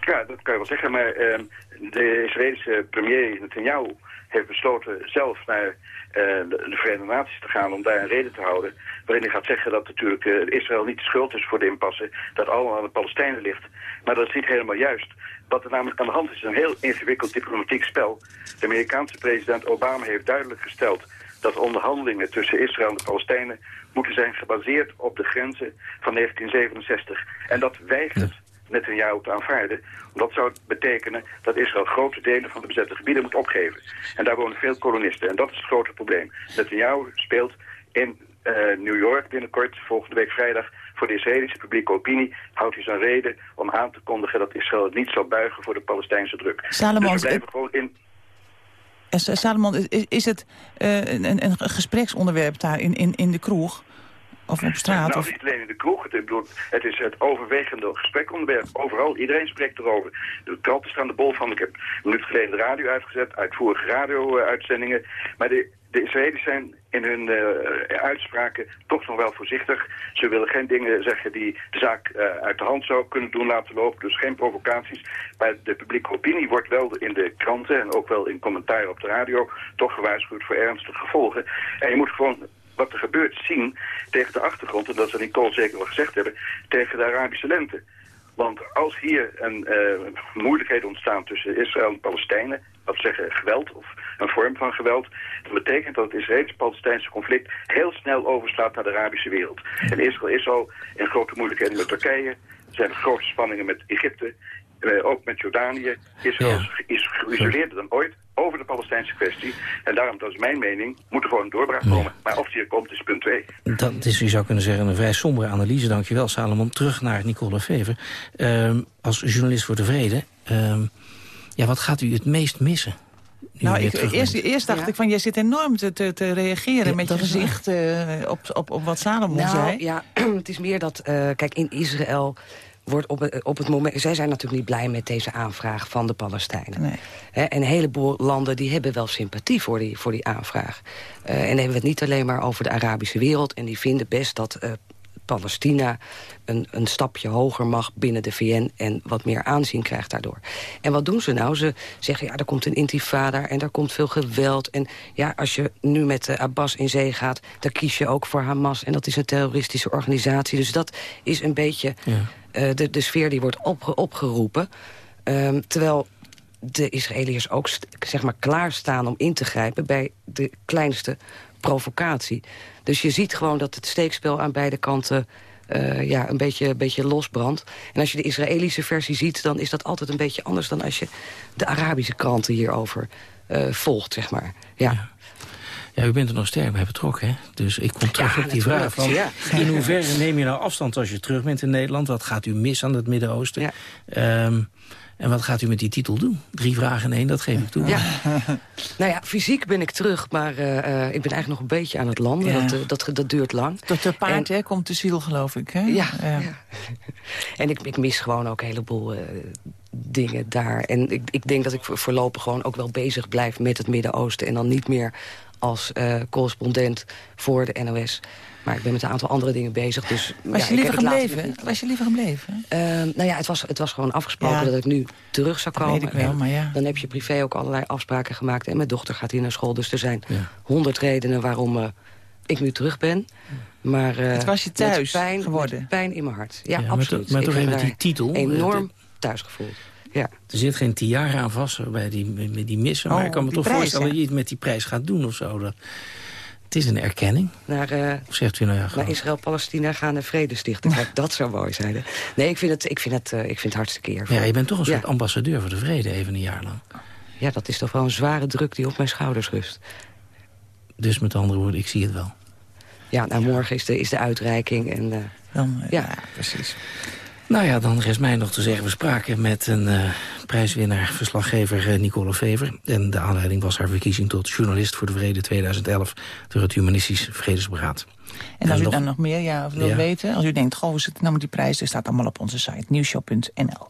Ja, dat kan je wel zeggen, maar ehm, de Israëlische premier Netanyahu heeft besloten zelf naar uh, de, de, Verenigde Naties te gaan om daar een reden te houden. Waarin hij gaat zeggen dat natuurlijk uh, Israël niet de schuld is voor de impasse. Dat allemaal aan de Palestijnen ligt. Maar dat is niet helemaal juist. Wat er namelijk aan de hand is, is een heel ingewikkeld diplomatiek spel. De Amerikaanse president Obama heeft duidelijk gesteld dat onderhandelingen tussen Israël en de Palestijnen moeten zijn gebaseerd op de grenzen van 1967. En dat weigert Netanyahu te aanvaarden. Dat zou betekenen dat Israël grote delen van de bezette gebieden moet opgeven. En daar wonen veel kolonisten. En dat is het grote probleem. Netanyahu speelt in uh, New York binnenkort, volgende week vrijdag... voor de Israëlische publieke opinie houdt hij zijn reden om aan te kondigen... dat Israël het niet zal buigen voor de Palestijnse druk. Salomon, dus we blijven gewoon in... Salomon, is, is het uh, een, een gespreksonderwerp daar in, in, in de kroeg? Of op straat? Nou, of... niet alleen in de kroeg. Het, bedoel, het is het overwegende gesprekonderwerp. Overal, iedereen spreekt erover. De kranten staan de bol van. Ik heb een minuut geleden de radio uitgezet, uitvoerige radio-uitzendingen. Maar de, de Israëli's zijn in hun uh, uitspraken toch nog wel voorzichtig. Ze willen geen dingen zeggen die de zaak uh, uit de hand zou kunnen doen laten lopen. Dus geen provocaties. Maar de publieke opinie wordt wel in de kranten en ook wel in commentaar op de radio... toch gewaarschuwd voor ernstige gevolgen. En je moet gewoon wat er gebeurt zien tegen de achtergrond, en dat ze Nicole zeker wel gezegd hebben, tegen de Arabische lente. Want als hier een uh, moeilijkheden ontstaan tussen Israël en Palestijnen, dat zeggen geweld of een vorm van geweld, dan betekent dat het Israëlisch-Palestijnse conflict heel snel overslaat naar de Arabische wereld. En Israël is al in grote moeilijkheden met Turkije, er zijn grote spanningen met Egypte, ook met Jordanië. Israël ja. is geïsoleerder dan ooit over de Palestijnse kwestie. En daarom, dat is mijn mening, moet er gewoon een doorbraak komen. Ja. Maar of die er komt, is punt 2. Dat is, je zou kunnen zeggen, een vrij sombere analyse. Dankjewel, Salomon. Terug naar Nicole Fever. Um, als journalist voor de vrede, um, ja, wat gaat u het meest missen? Nou, ik, eerst, eerst dacht ja. ik van, jij zit enorm te, te, te reageren ja, met je gezicht uh, op, op, op wat Salomon nou, zei. Ja, [clears throat] het is meer dat, uh, kijk, in Israël wordt op, op het moment... Zij zijn natuurlijk niet blij met deze aanvraag van de Palestijnen. Nee. He, en een heleboel landen die hebben wel sympathie voor die, voor die aanvraag. Uh, en dan hebben we het niet alleen maar over de Arabische wereld... en die vinden best dat uh, Palestina een, een stapje hoger mag binnen de VN... en wat meer aanzien krijgt daardoor. En wat doen ze nou? Ze zeggen, ja, er komt een intifada en er komt veel geweld. En ja, als je nu met uh, Abbas in zee gaat... dan kies je ook voor Hamas en dat is een terroristische organisatie. Dus dat is een beetje... Ja. Uh, de, de sfeer die wordt opge opgeroepen. Um, terwijl de Israëliërs ook zeg maar, klaarstaan om in te grijpen... bij de kleinste provocatie. Dus je ziet gewoon dat het steekspel aan beide kanten... Uh, ja, een beetje, beetje losbrandt. En als je de Israëlische versie ziet... dan is dat altijd een beetje anders dan als je de Arabische kranten hierover uh, volgt, zeg maar. ja. Ja, u bent er nog sterk bij betrokken, hè? Dus ik kom terug ja, op die vraag van... Ja. in hoeverre neem je nou afstand als je terug bent in Nederland? Wat gaat u mis aan het Midden-Oosten? Ja. Um, En wat gaat u met die titel doen? Drie vragen in één, dat geef ik toe. Ja. [laughs] nou ja, fysiek ben ik terug, maar uh, ik ben eigenlijk nog een beetje aan het landen. Ja. Dat, uh, dat, dat, duurt lang. Tot de paard en, hè, komt de ziel, geloof ik. Hè? Ja, ja. [laughs] en ik, ik, mis gewoon ook een heleboel uh, dingen daar. En ik, ik denk dat ik voorlopig gewoon ook wel bezig blijf met het Midden-Oosten... en dan niet meer als correspondent voor de NOS... Maar ik ben met een aantal andere dingen bezig. Dus, was, ja, je liever gebleven? was je liever gebleven? Uh, nou ja, het was, het was gewoon afgesproken ja, dat ik nu terug zou komen. weet ik wel, maar ja. Dan heb je privé ook allerlei afspraken gemaakt. En mijn dochter gaat hier naar school. Dus er zijn honderd redenen waarom uh, ik nu terug ben. Maar, uh, het was je thuis pijn, geworden? pijn in mijn hart. Ja, absoluut. Maar, to, maar toch even met die titel. Enorm thuis gevoeld. Ja. Er zit geen tiara aan vast bij die, met die missen. maar oh, ik kan me toch prijs, voorstellen dat je iets met die prijs gaat doen of zo. Dat, het is een erkenning. Naar, uh, of zegt u nou ja, naar Israël-Palestina gaan en vrede stichten. [laughs] Kijk, dat zou mooi zijn. Nee, ik vind het, ik vind het, uh, ik vind het hartstikke eervol. Ja, je bent toch een soort ja. ambassadeur voor de vrede even een jaar lang. Ja, dat is toch wel een zware druk die op mijn schouders rust. Dus met andere woorden, ik zie het wel. Ja, nou morgen is de, is de uitreiking. En, uh, Dan, ja, precies. Nou ja, dan rest mij nog te zeggen, we spraken met een uh, prijswinnaar, verslaggever uh, Nicole Fever. En de aanleiding was haar verkiezing tot journalist voor de vrede 2011 door het Humanistisch Vredesberaad. En als en u nog... dan nog meer ja, of wil ja. weten, als u denkt, goh, hoe zit het nou met die prijs, dat staat allemaal op onze site, nieuwshow.nl.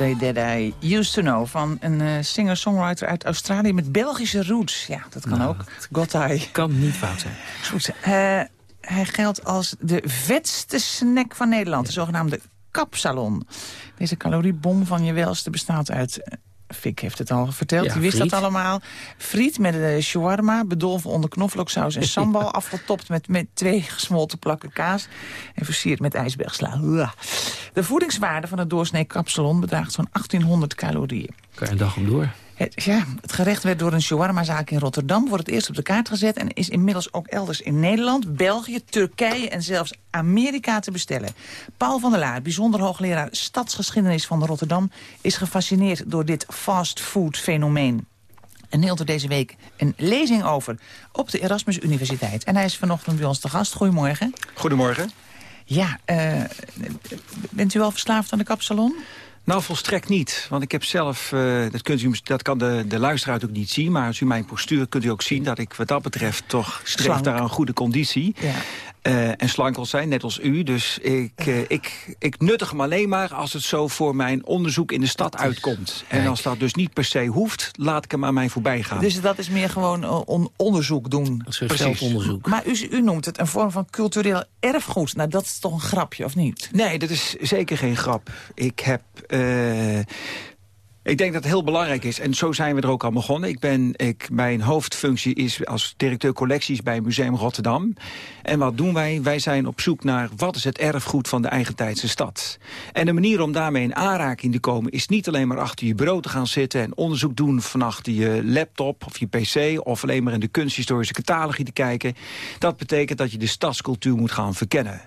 Somebody That I Used To Know... van een uh, singer-songwriter uit Australië met Belgische roots. Ja, dat kan nou, ook. God I. kan niet fout zijn. Goed. Uh, hij geldt als de vetste snack van Nederland. De zogenaamde kapsalon. Deze caloriebom van je welste bestaat uit... eh, Fik heeft het al verteld, Ja, die wist friet. dat allemaal. Friet met een shawarma, bedolven onder knoflooksaus en [laughs] sambal... afgetopt met, met twee gesmolten plakken kaas... en versierd met ijsbergsla. De voedingswaarde van het doorsnee kapsalon bedraagt zo'n 1800 calorieën. Kan je een dag om door. Het, ja, het gerecht werd door een shawarmazaak in Rotterdam... voor het eerst op de kaart gezet... en is inmiddels ook elders in Nederland, België, Turkije... en zelfs Amerika te bestellen. Paul van der Laar, bijzonder hoogleraar stadsgeschiedenis van Rotterdam... is gefascineerd door dit fastfood-fenomeen. En hield er deze week een lezing over op de Erasmus Universiteit. En hij is vanochtend bij ons te gast. Goedemorgen. Goedemorgen. Ja, eh, bent u al verslaafd aan de kapsalon? Nou, volstrekt niet. Want ik heb zelf, eh, dat, kunt u, dat kan de, de luisteraar ook niet zien... maar als u mijn postuur kunt u ook zien dat ik wat dat betreft... toch streef naar een goede conditie. Ja. Eh, en slank wil zijn, net als u. Dus ik, eh, ik, ik nuttig hem alleen maar als het zo voor mijn onderzoek in de stad uitkomt. En als dat dus niet per se hoeft, laat ik hem aan mij voorbij gaan. Dus dat is meer gewoon eh, on- onderzoek doen. Zelfonderzoek. Maar u, u noemt het een vorm van cultureel erfgoed. Nou, dat is toch een grapje, of niet? Nee, dat is zeker geen grap. Ik heb... ik denk dat het heel belangrijk is. En zo zijn we er ook al begonnen. Ik ben, ik, mijn hoofdfunctie is als directeur collecties bij Museum Rotterdam. En wat doen wij? Wij zijn op zoek naar wat is het erfgoed van de eigentijdse stad. En de manier om daarmee in aanraking te komen... is niet alleen maar achter je bureau te gaan zitten... en onderzoek doen van achter je laptop of je pc... of alleen maar in de kunsthistorische catalogie te kijken. Dat betekent dat je de stadscultuur moet gaan verkennen.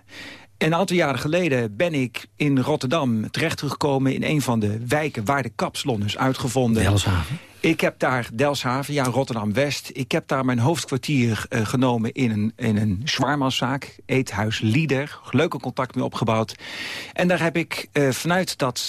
En een aantal jaren geleden ben ik in Rotterdam terechtgekomen... in een van de wijken waar de kapsalon is uitgevonden. Ik heb daar Delshaven, ja, Rotterdam-West. Ik heb daar mijn hoofdkwartier eh, genomen in een, in een shawarma-zaak. Eethuis Lieder. Leuke contact mee opgebouwd. En daar heb ik eh, vanuit dat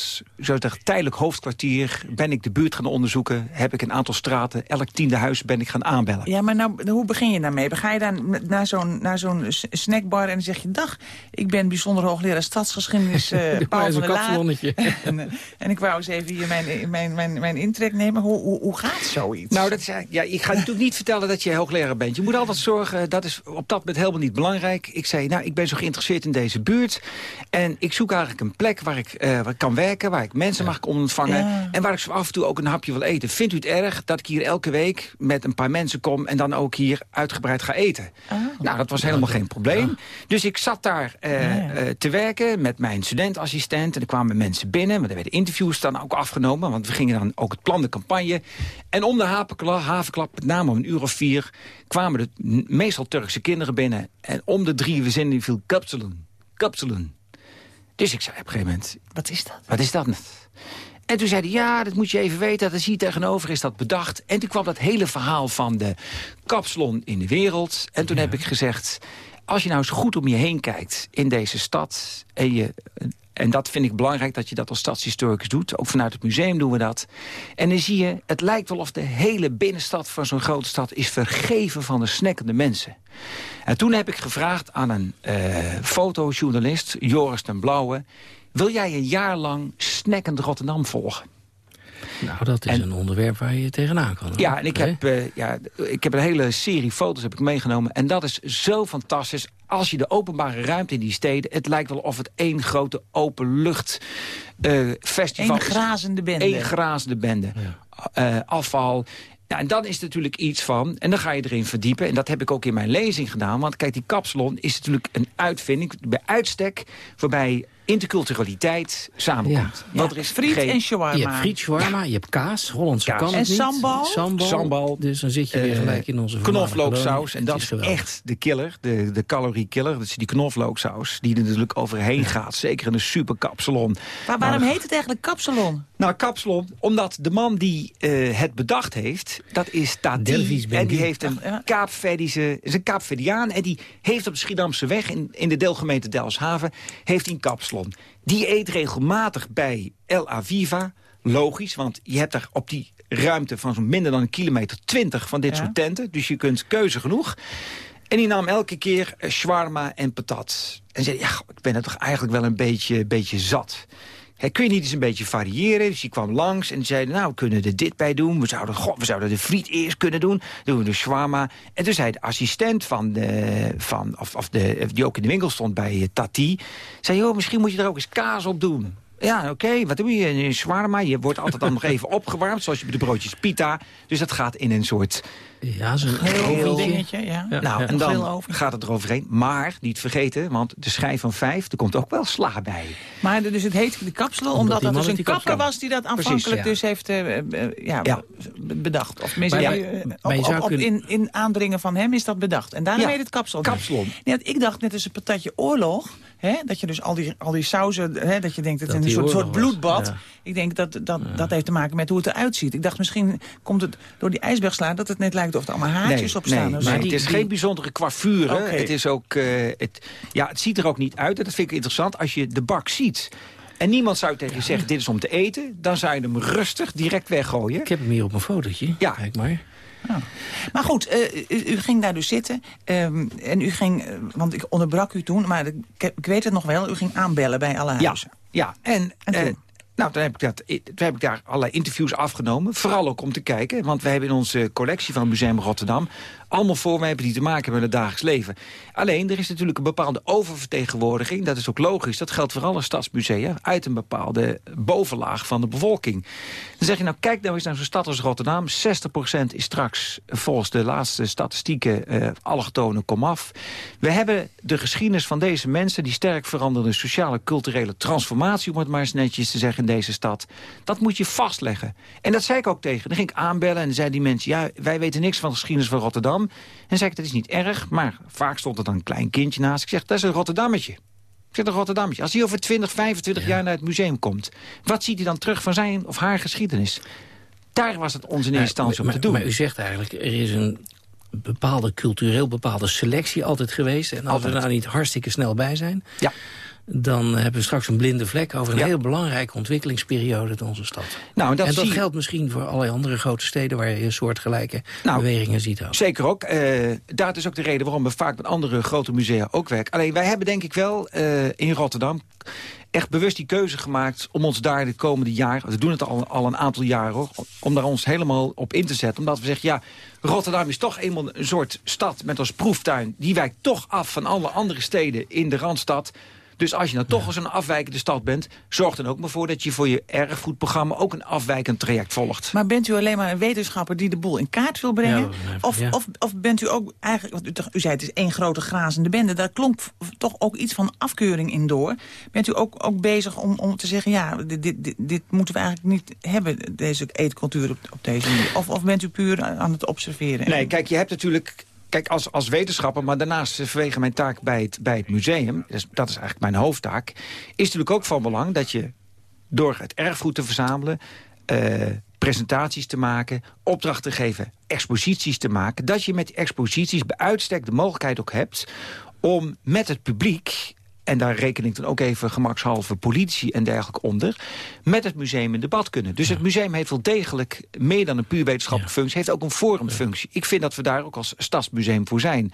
zo te zeggen, tijdelijk hoofdkwartier... ben ik de buurt gaan onderzoeken. Heb ik een aantal straten, elk tiende huis ben ik gaan aanbellen. Ja, maar nou, hoe begin je daarmee? Ga je dan naar zo'n naar zo'n snackbar en dan zeg je... dag, ik ben bijzonder hoogleraar stadsgeschiedenis [laughs] maar Paul van een der Laar. [laughs] en, en ik wou eens even hier mijn, mijn, mijn, mijn intrek nemen. Hoe, hoe, hoe gaat zoiets? Nou, dat is, eigenlijk- ja, ik ga [laughs] natuurlijk niet vertellen dat je hoogleraar bent. Je moet altijd zorgen, dat is op dat moment helemaal niet belangrijk. Ik zei, nou, ik ben zo geïnteresseerd in deze buurt. En ik zoek eigenlijk een plek waar ik, eh, waar ik kan werken, waar ik mensen mag ontvangen. Ja. En waar ik zo af en toe ook een hapje wil eten. Vindt u het erg dat ik hier elke week met een paar mensen kom... en dan ook hier uitgebreid ga eten? Nou, dat was helemaal geen probleem. Dus ik zat daar eh, Ja. eh, te werken met mijn studentassistent. En er kwamen mensen binnen, maar er werden interviews dan ook afgenomen. Want we gingen dan ook het plan, de campagne. En om de havenkla- havenklap, met name om een uur of vier... kwamen n- meestal Turkse kinderen binnen. En om de drie zinnen viel kapselen, kapselen. Dus ik zei op een gegeven moment, Wat is dat? wat is dat? En toen zei hij, ja, dat moet je even weten. Dat is hier tegenover, is dat bedacht. En toen kwam dat hele verhaal van de kapsalon in de wereld. En toen heb ik gezegd, als je nou eens goed om je heen kijkt in deze stad... en je en dat vind ik belangrijk dat je dat als stadshistoricus doet. Ook vanuit het museum doen we dat. En dan zie je, het lijkt wel of de hele binnenstad van zo'n grote stad... is vergeven van de snackende mensen. En toen heb ik gevraagd aan een eh, fotojournalist, Joris ten Blauwe... wil jij een jaar lang snackend Rotterdam volgen? Nou, dat is En- een onderwerp waar je tegenaan kan. Ja, en ik heb, eh, ja, ik heb een hele serie foto's heb ik meegenomen. En dat is zo fantastisch. Als je de openbare ruimte in die steden... het lijkt wel of het één grote openlucht eh festival Eén grazende bende. Eén grazende bende. Eh, afval. Ja, en dan is natuurlijk iets van... en dan ga je erin verdiepen. En dat heb ik ook in mijn lezing gedaan. Want kijk, die kapsalon is natuurlijk een uitvinding... bij uitstek waarbij interculturaliteit samenkomt. Ja. Want er is Friet geen- en shawarma. Je hebt friet, shawarma, je hebt kaas, Hollandse Kaas. kan het En niet. sambal? Sambal. Sambal. Dus dan zit je weer Eh, gelijk in onze knoflooksaus. En dat is geweldig. echt de killer, de, de caloriekiller. Dat is die knoflooksaus, die er natuurlijk overheen gaat. Zeker in een superkapsalon. Maar waarom Nou, heet het eigenlijk kapsalon? Nou, kapsalon, omdat de man die eh, het bedacht heeft, dat is Tati. En die heeft een. Kaapverdische, is een Kaapverdiaan. En die heeft op de Schiedamse weg in, in de deelgemeente Delfshaven, heeft hij een kapsalon. Die eet regelmatig bij El Aviva. Logisch, want je hebt daar op die ruimte van zo'n minder dan een kilometer 20 van dit Ja. soort tenten. Dus je kunt keuze genoeg. En die nam elke keer eh, shawarma en patat. En zei, ja, ik ben er toch eigenlijk wel een beetje, beetje zat. Hij kun je niet eens een beetje variëren? Dus die kwam langs en zei, nou, we kunnen er dit bij doen. We zouden, god, we zouden de friet eerst kunnen doen. Doen we de shawarma. En toen zei de assistent van de, van, of, of de, die ook in de winkel stond bij eh, Tati... zei, joh, misschien moet je er ook eens kaas op doen. Ja, oké, wat doe je? Een shawarma, je wordt altijd dan nog even [laughs] opgewarmd... zoals je bij de broodjes pita. Dus dat gaat in een soort Ja, zo'n Heel Heel- dingetje, ja. Ja. nou, en dan gaat het eroverheen. Maar, niet vergeten, want de schijf van vijf, er komt ook wel sla bij. Maar dus het heet de kapsel, Omdat dat dus een kapper kapsel. was... die dat aanvankelijk ja. dus heeft eh, eh, ja, Ja. bedacht. Of Maar- eh, maar op, je zou op- op kunnen- in, in aandringen van hem is dat bedacht. En daarom Ja. heet het kapsel. Kapsalon. Nee, want ik dacht net als een patatje oorlog... Hè, dat je dus al die, al die sauzen, hè, dat je denkt het Dat is een soort, soort bloedbad. ja. Ik denk dat dat, dat heeft te maken met hoe het eruit ziet. Ik dacht misschien komt het door die ijsbergsla dat het net lijkt of er allemaal haartjes op staan. nee, of zo. nee, die- het is die- geen bijzondere coiffure. Het, is ook, eh, het, ja, het ziet er ook niet uit. En dat vind ik interessant. Als je de bak ziet en niemand zou tegen je zeggen... dit is om te eten, dan zou je hem rustig direct weggooien. Ik heb hem hier op een fotootje. Ja. Kijk maar. Maar goed, eh, u, u ging daar dus zitten. ehm, en u ging, eh, want ik onderbrak u toen, maar ik, ik weet het nog wel. U ging aanbellen bij alle Ja, huizen. ja. En, En toen? eh, nou, toen heb, ik dat, toen heb ik daar allerlei interviews afgenomen. Vooral ook om te kijken. Want we hebben in onze collectie van Museum Rotterdam... allemaal voorwerpen die te maken hebben met het dagelijks leven. Alleen, er is natuurlijk een bepaalde oververtegenwoordiging. Dat is ook logisch. Dat geldt voor alle stadsmusea. Uit een bepaalde bovenlaag van de bevolking. Dan zeg je nou, kijk nou eens naar zo'n stad als Rotterdam. 60% is straks, volgens de laatste statistieken... eh allochtonen komaf. We hebben de geschiedenis van deze mensen... die sterk veranderde sociale, culturele transformatie... om het maar eens netjes te zeggen in deze stad. Dat moet je vastleggen. En dat zei ik ook tegen. Dan ging ik aanbellen en dan zeiden die mensen... ja, wij weten niks van de geschiedenis van Rotterdam. En zei ik, dat is niet erg. Maar vaak stond er dan een klein kindje naast. Ik zeg, dat is een Rotterdammetje. Ik zeg, een Rotterdammetje. Als hij over 20, 25 jaar naar het museum komt... wat ziet hij dan terug van zijn of haar geschiedenis? Daar was het ons in eerste instantie om te doen. Maar u zegt eigenlijk, er is een bepaalde cultureel bepaalde selectie altijd geweest. En als Altijd. we daar niet hartstikke snel bij zijn... Ja. Dan hebben we straks een blinde vlek over een Ja. heel belangrijke ontwikkelingsperiode in onze stad. Nou, en dat, en dat zie je- geldt misschien voor allerlei andere grote steden... waar je soortgelijke Nou, bewegingen ziet ook. Zeker ook. Eh dat is ook de reden waarom we vaak met andere grote musea ook werken. Alleen wij hebben denk ik wel eh, in Rotterdam echt bewust die keuze gemaakt... om ons daar de komende jaren, we doen het al, al een aantal jaren... hoor, om daar ons helemaal op in te zetten. Omdat we zeggen, ja, Rotterdam is toch eenmaal een soort stad met als proeftuin... die wijkt toch af van alle andere steden in de Randstad... Dus als je nou toch eens een afwijkende stad bent... zorg dan ook maar voor dat je voor je erfgoedprogramma... ook een afwijkend traject volgt. Maar bent u alleen maar een wetenschapper die de boel in kaart wil brengen? Ja, of, ja. of, of bent u ook eigenlijk, want u, zei het is één grote grazende bende... daar klonk toch ook iets van afkeuring in door. Bent u ook, ook bezig om, om te zeggen... ja, dit, dit, dit, dit moeten we eigenlijk niet hebben, deze eetcultuur op, op deze manier? Of, of bent u puur aan het observeren? Nee, kijk, je hebt natuurlijk... Kijk, als, als wetenschapper, maar daarnaast vanwege mijn taak bij het, bij het museum... Dus dat is eigenlijk mijn hoofdtaak... is natuurlijk ook van belang dat je door het erfgoed te verzamelen... eh, presentaties te maken, opdrachten te geven, exposities te maken... dat je met exposities bij uitstek de mogelijkheid ook hebt... om met het publiek en daar reken ik dan ook even gemakshalve politici en dergelijke onder... met het museum in debat kunnen. Dus het museum heeft wel degelijk meer dan een puur wetenschappelijke functie... heeft ook een forumfunctie. Ik vind dat we daar ook als stadsmuseum voor zijn.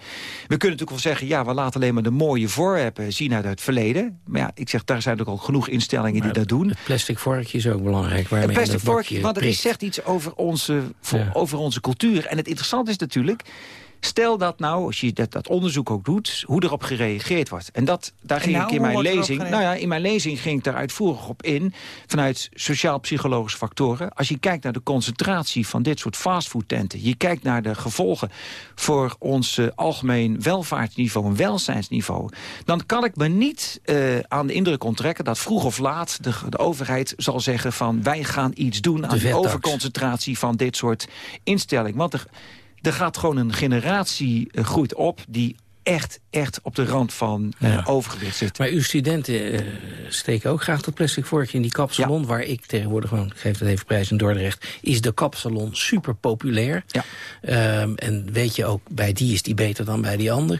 We kunnen natuurlijk wel zeggen... ja, we laten alleen maar de mooie voorwerpen zien uit het verleden. Maar ja, ik zeg, daar zijn ook al genoeg instellingen die dat doen. Het plastic vorkje is ook belangrijk. Het plastic vorkje, want het prikt. zegt iets over onze, voor- Ja. over onze cultuur. En het interessante is natuurlijk... Stel dat nou, als je dat, dat onderzoek ook doet, hoe erop gereageerd wordt. En dat, daar En ging nou, ik in mijn lezing. Nou ja, in mijn lezing ging ik daar uitvoerig op in. Vanuit sociaal-psychologische factoren. Als je kijkt naar de concentratie van dit soort fastfoodtenten. Je kijkt naar de gevolgen voor ons eh, algemeen welvaartsniveau en welzijnsniveau. Dan kan ik me niet eh, aan de indruk onttrekken dat vroeg of laat de, de overheid zal zeggen van wij gaan iets doen aan de vettax. overconcentratie van dit soort instellingen. Want er, er gaat gewoon een generatie eh, groeit op die echt, echt op de rand van Ja. overgewicht zit. Maar uw studenten eh, steken ook graag dat plastic vorkje in die kapsalon... waar ik tegenwoordig gewoon, ik geef het even prijs in Dordrecht... is de kapsalon super populair. Ja. Ehm, en weet je ook, bij die is die beter dan bij die ander.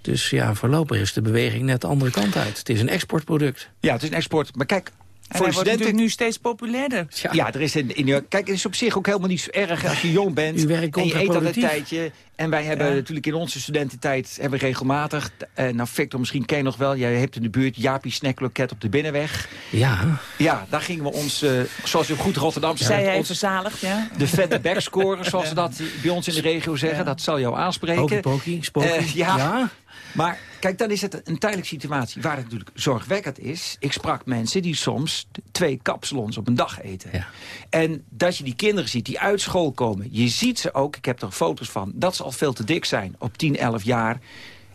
Dus ja, voorlopig is de beweging net de andere kant uit. Het is een exportproduct. Ja, het is een export. Maar kijk, En voor hij wordt studenten... nu steeds populairder. Ja, er is in, in, kijk, het is op zich ook helemaal niet zo erg als je jong bent. En je eet al een tijdje. En wij hebben Ja. natuurlijk in onze studententijd hebben we regelmatig... eh, nou, Victor, misschien ken je nog wel. Jij hebt in de buurt Jaapie Snackloket op de Binnenweg. Ja, Ja, daar gingen we ons, eh, zoals je op goed Rotterdam hij ons- verzaligd, ja? de vette back scoren, zoals ze dat [laughs] bij ons in de regio zeggen. Ja. Dat zal jou aanspreken. Pokie Spokie. Eh, ja. ja. Maar kijk, dan is het een tijdelijke situatie waar het natuurlijk zorgwekkend is. Ik sprak mensen die soms twee kapsalons op een dag eten. Ja. En dat je die kinderen ziet die uit school komen. Je ziet ze ook, ik heb er foto's van, dat ze al veel te dik zijn op 10, 11 jaar.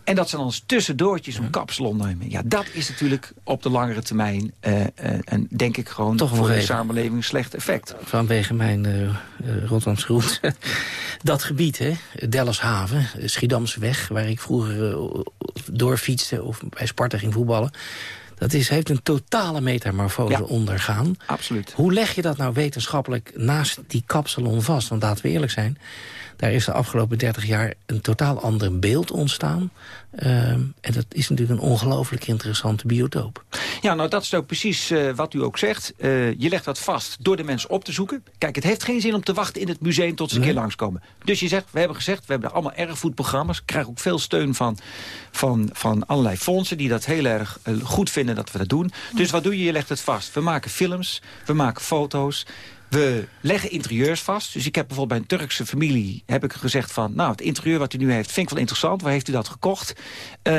En dat ze dan eens tussendoortjes een kapsalon nemen. Ja, dat is natuurlijk op de langere termijn, eh, eh, en denk ik gewoon Toch voor de samenleving een slecht effect. vanwege mijn eh eh, Rotterdamse route. [laughs] dat gebied, hè, Dellershaven, eh, Schiedamseweg... waar ik vroeger eh, doorfietste of bij Sparta ging voetballen... dat is, heeft een totale metamorfose Ja. ondergaan. Absoluut. Hoe leg je dat nou wetenschappelijk naast die kapsalon vast? Want laten we eerlijk zijn, daar is de afgelopen 30 jaar... een totaal ander beeld ontstaan. Ehm, en dat is natuurlijk een ongelooflijk interessante biotoop. Ja, nou dat is ook precies eh, wat u ook zegt. Eh, je legt dat vast door de mensen op te zoeken. Kijk, het heeft geen zin om te wachten in het museum tot ze een Nee. keer langskomen. Dus je zegt, we hebben gezegd, we hebben allemaal erfgoedprogramma's. krijgen ook veel steun van, van, van allerlei fondsen die dat heel erg eh, goed vinden dat we dat doen. Dus wat doe je? Je legt het vast. We maken films, we maken foto's. We leggen interieurs vast. Dus ik heb bijvoorbeeld bij een Turkse familie heb ik gezegd van... nou, het interieur wat u nu heeft vind ik wel interessant. Waar heeft u dat gekocht? Eh,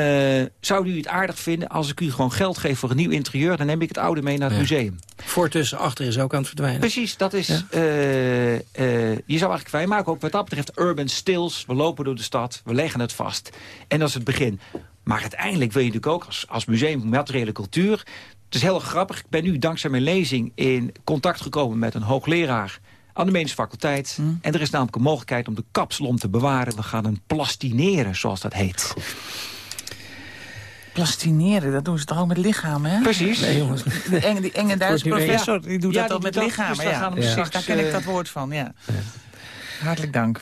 zou u het aardig vinden als ik u gewoon geld geef voor een nieuw interieur? Dan neem ik het oude mee naar het Ja. museum. Voortussen achter is ook aan het verdwijnen. Precies, dat is... Ja. eh, eh, je zou eigenlijk... Wij maken ook wat dat betreft urban stills. We lopen door de stad, we leggen het vast. En dat is het begin. Maar uiteindelijk wil je natuurlijk ook als, als museum materiële cultuur... Het is heel grappig. Ik ben nu dankzij mijn lezing in contact gekomen met een hoogleraar aan de medische faculteit. En er is namelijk een mogelijkheid om de kapsalon te bewaren. We gaan hem plastineren, zoals dat heet. Plastineren, dat doen ze toch ook met lichamen, hè? Precies. Nee, jongens. De enge, die enge [laughs] Duitse professor, die doet Ja, dat al met lichamen. dus daar ja. gaan we Precies, straks, daar ken ik dat woord van, ja. Hartelijk dank.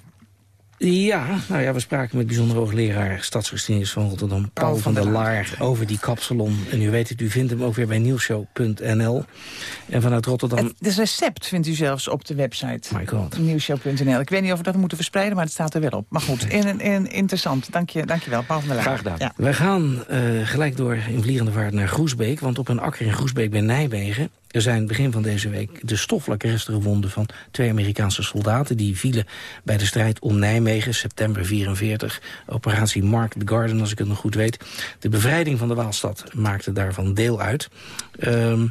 Ja, nou ja, we spraken met bijzonder hoogleraar stadsgeschiedenis van Rotterdam, Paul van der Laar, over die kapsalon. En u weet het, u vindt hem ook weer bij nieuwshow.nl. En vanuit Rotterdam, Het, het recept vindt u zelfs op de website. my god. Nieuwshow.nl. Ik weet niet of we dat moeten verspreiden, maar het staat er wel op. Maar goed, in, interessant. Dank je, dank je wel, Paul van der Laar. Graag gedaan. Ja. Wij gaan eh, gelijk door in vliegende vaart naar Groesbeek. Want op een akker in Groesbeek bij Nijmegen... er zijn begin van deze week de stoffelijke resten gevonden... van twee Amerikaanse soldaten. Die vielen bij de strijd om Nijmegen, september 44. Operatie Mark the Garden, als ik het nog goed weet. De bevrijding van de Waalstad maakte daarvan deel uit. Ehm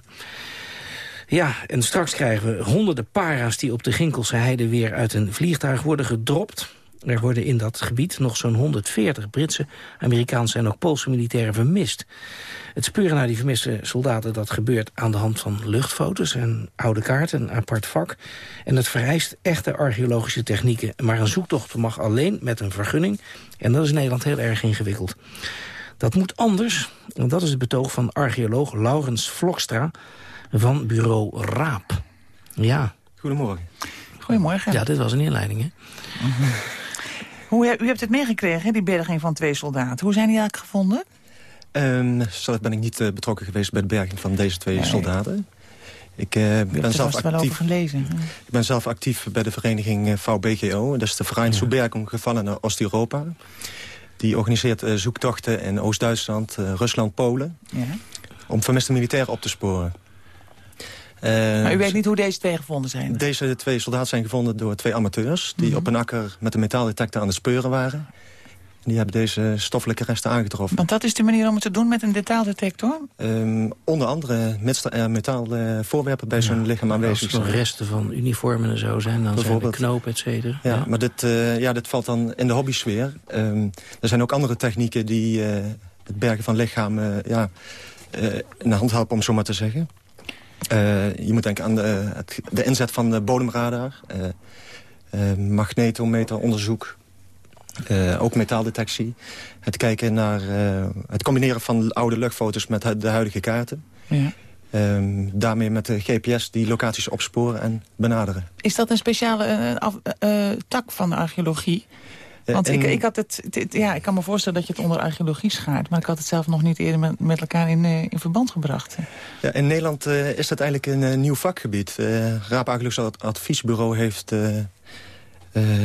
ja, en straks krijgen we honderden para's die op de Ginkelse heide weer uit een vliegtuig worden gedropt. Er worden in dat gebied nog zo'n 140 Britse, Amerikaanse en ook Poolse militairen vermist. Het speuren naar die vermiste soldaten dat gebeurt aan de hand van luchtfoto's en oude kaarten, een apart vak. En het vereist echte archeologische technieken. Maar een zoektocht mag alleen met een vergunning. En dat is in Nederland heel erg ingewikkeld. Dat moet anders. En dat is het betoog van archeoloog Laurens Vlokstra van bureau Raap. Ja, Goedemorgen. Goedemorgen. ja dit was een inleiding, hè? Hoe, he- u hebt het meegekregen, die berging van twee soldaten. Hoe zijn die eigenlijk gevonden? Ehm zelf ben ik niet eh, betrokken geweest bij de berging van deze twee Nee. soldaten. Ik, U hebt ben zelf vast wel over actief, gelezen. ik ben zelf actief bij de vereniging eh, VBGO. Dat is de Verein zur Bergung Gevallenen Oost-Europa. Die organiseert zoektochten in Oost-Duitsland, Rusland, Polen... Ja. om vermiste militairen op te sporen. Eh, Maar u weet niet hoe deze twee gevonden zijn? Deze twee soldaten zijn gevonden door twee amateurs... die Mhm. op een akker met een metaaldetector aan het speuren waren. En die hebben deze stoffelijke resten aangetroffen. Want dat is de manier om het te doen met een detaaldetector? Ehm, onder andere mits er metaalvoorwerpen voorwerpen bij zo'n lichaam Als aanwezig zijn. resten van uniformen en zo zijn, dan zijn Bijvoorbeeld. knopen, et cetera. Ja, maar dit, eh, ja, dit valt dan in de hobbysfeer. Ehm, er zijn ook andere technieken die eh, het bergen van lichamen ja, eh, in de hand helpen, om zo maar te zeggen. Eh, je moet denken aan de, het, de inzet van de bodemradar, eh eh, magnetometeronderzoek, ook metaaldetectie. Het kijken naar het combineren van oude luchtfoto's met de huidige kaarten. Ja. Ehm, daarmee met de GPS die locaties opsporen en benaderen. Is dat een speciale af- tak van de archeologie? Want en- ik, ik, had het, het- ja, ik kan me voorstellen dat je het onder archeologie schaart... maar ik had het zelf nog niet eerder met, met elkaar in, eh, in verband gebracht. Ja, in Nederland eh, is dat eigenlijk een eh, nieuw vakgebied. Uh, Raap Archeologisch Ad- Adviesbureau heeft, eh, eh,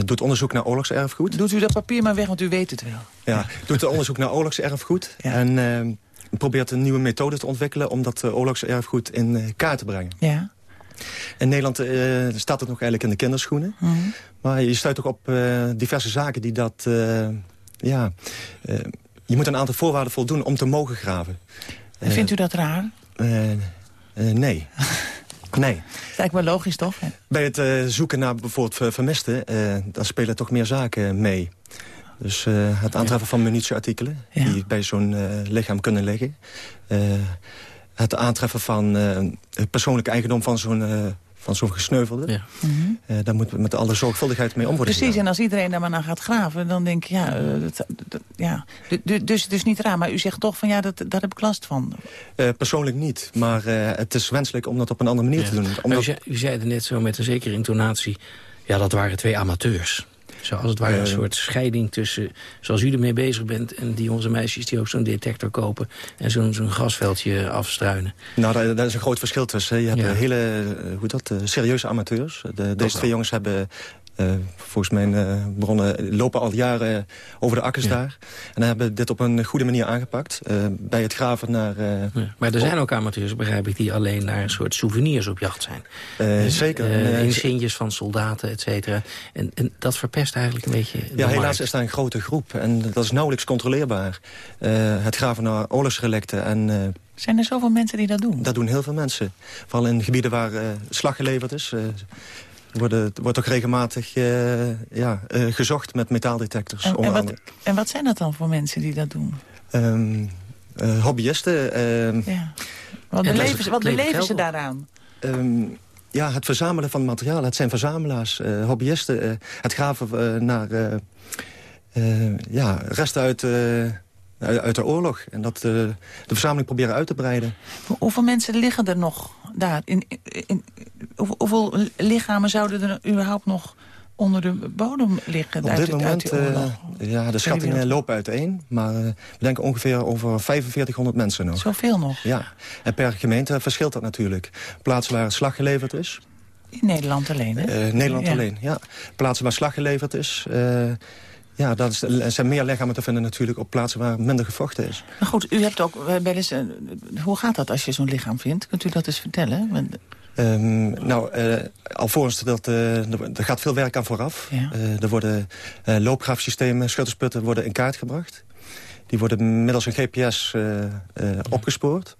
doet onderzoek naar oorlogserfgoed. Doet u dat papier maar weg, want u weet het wel. Ja, doet onderzoek naar oorlogserfgoed. En eh, probeert een nieuwe methode te ontwikkelen... om dat eh, oorlogserfgoed in eh, kaart te brengen. Ja. In Nederland eh, staat het nog eigenlijk in de kinderschoenen. Mhm. Maar je stuit ook op eh, diverse zaken die dat... eh, ja, je moet een aantal voorwaarden voldoen om te mogen graven. En vindt u dat raar? Nee. [laughs] nee. Dat is eigenlijk wel logisch, toch? Bij het zoeken naar bijvoorbeeld ver- vermisten... eh dan spelen toch meer zaken mee. Dus het aantreffen van munitieartikelen... die bij zo'n lichaam kunnen liggen. Eh, het aantreffen van eh, het persoonlijke eigendom van zo'n eh, van zo'n gesneuvelde. Eh, daar moet met alle zorgvuldigheid mee om worden Precies, en als iedereen daar maar naar gaat graven, dan denk ik, ja, eh, dat, dat- ja. Du- du- dus het is niet raar, maar u zegt toch van, ja, dat, daar heb ik last van. Eh, persoonlijk niet, maar eh, het is wenselijk om dat op een andere manier te doen. Omdat, u, zei, u zei het net zo met een zekere intonatie... ja, dat waren twee amateurs. Zoals het ware een soort scheiding tussen... zoals u ermee bezig bent en die onze meisjes die ook zo'n detector kopen... en zo'n zo'n gasveldje afstruinen. Nou, daar, daar is een groot verschil tussen. Je hebt Ja. hele eh, hoe dat, eh, serieuze amateurs. De, deze twee jongens hebben, eh, volgens mijn eh, bronnen, lopen al jaren over de akkers Ja. daar. En hebben dit op een goede manier aangepakt. Eh, bij het graven naar... eh, Ja, Maar er zijn ook amateurs, begrijp ik, die alleen naar een soort souvenirs op jacht zijn. Eh, zeker. Eh, Eh, insignes van soldaten, et cetera. En, en dat verpest eigenlijk een beetje Ja, helaas markt. is daar een grote groep. En dat is nauwelijks controleerbaar. Eh, het graven naar oorlogsrelicten. En eh, Zijn er zoveel mensen die dat doen? dat doen heel veel mensen. Vooral in gebieden waar eh, slag geleverd is. eh, worden, wordt ook regelmatig eh, ja, eh, gezocht met metaaldetectors. En, en, wat, en wat zijn dat dan voor mensen die dat doen? Ehm, eh, hobbyisten. ehm, Ja. Wat En beleven, ze, wat beleven ze daaraan? ehm, ja, het verzamelen van materiaal. Het zijn verzamelaars, hobbyisten. het graven naar ja, resten uit, uit, de oorlog. En dat de verzameling proberen uit te breiden. Hoe- Hoeveel mensen liggen er nog daar? In, in, hoeveel, lichamen zouden er überhaupt nog onder de bodem liggen? Op uit dit uit moment, oorlog? eh, ja, de schattingen lopen uiteen. Maar eh, we denken ongeveer over 4500 mensen nog. Zoveel nog? Ja, en per gemeente verschilt dat natuurlijk. Plaatsen waar slag geleverd is, In Nederland alleen, hè? Eh, Nederland Ja. alleen, ja. Plaatsen waar slag geleverd is. Ja, dat is, er zijn meer lichamen te vinden natuurlijk op plaatsen waar minder gevochten is. Maar goed, u hebt ook eh, wel eens... eh, hoe gaat dat als je zo'n lichaam vindt? Kunt u dat eens vertellen? Want- Ehm, nou, eh, alvorens dat, er, er gaat veel werk aan vooraf. Er worden loopgraafsystemen, schuttersputten worden in kaart gebracht. Die worden middels een GPS opgespoord.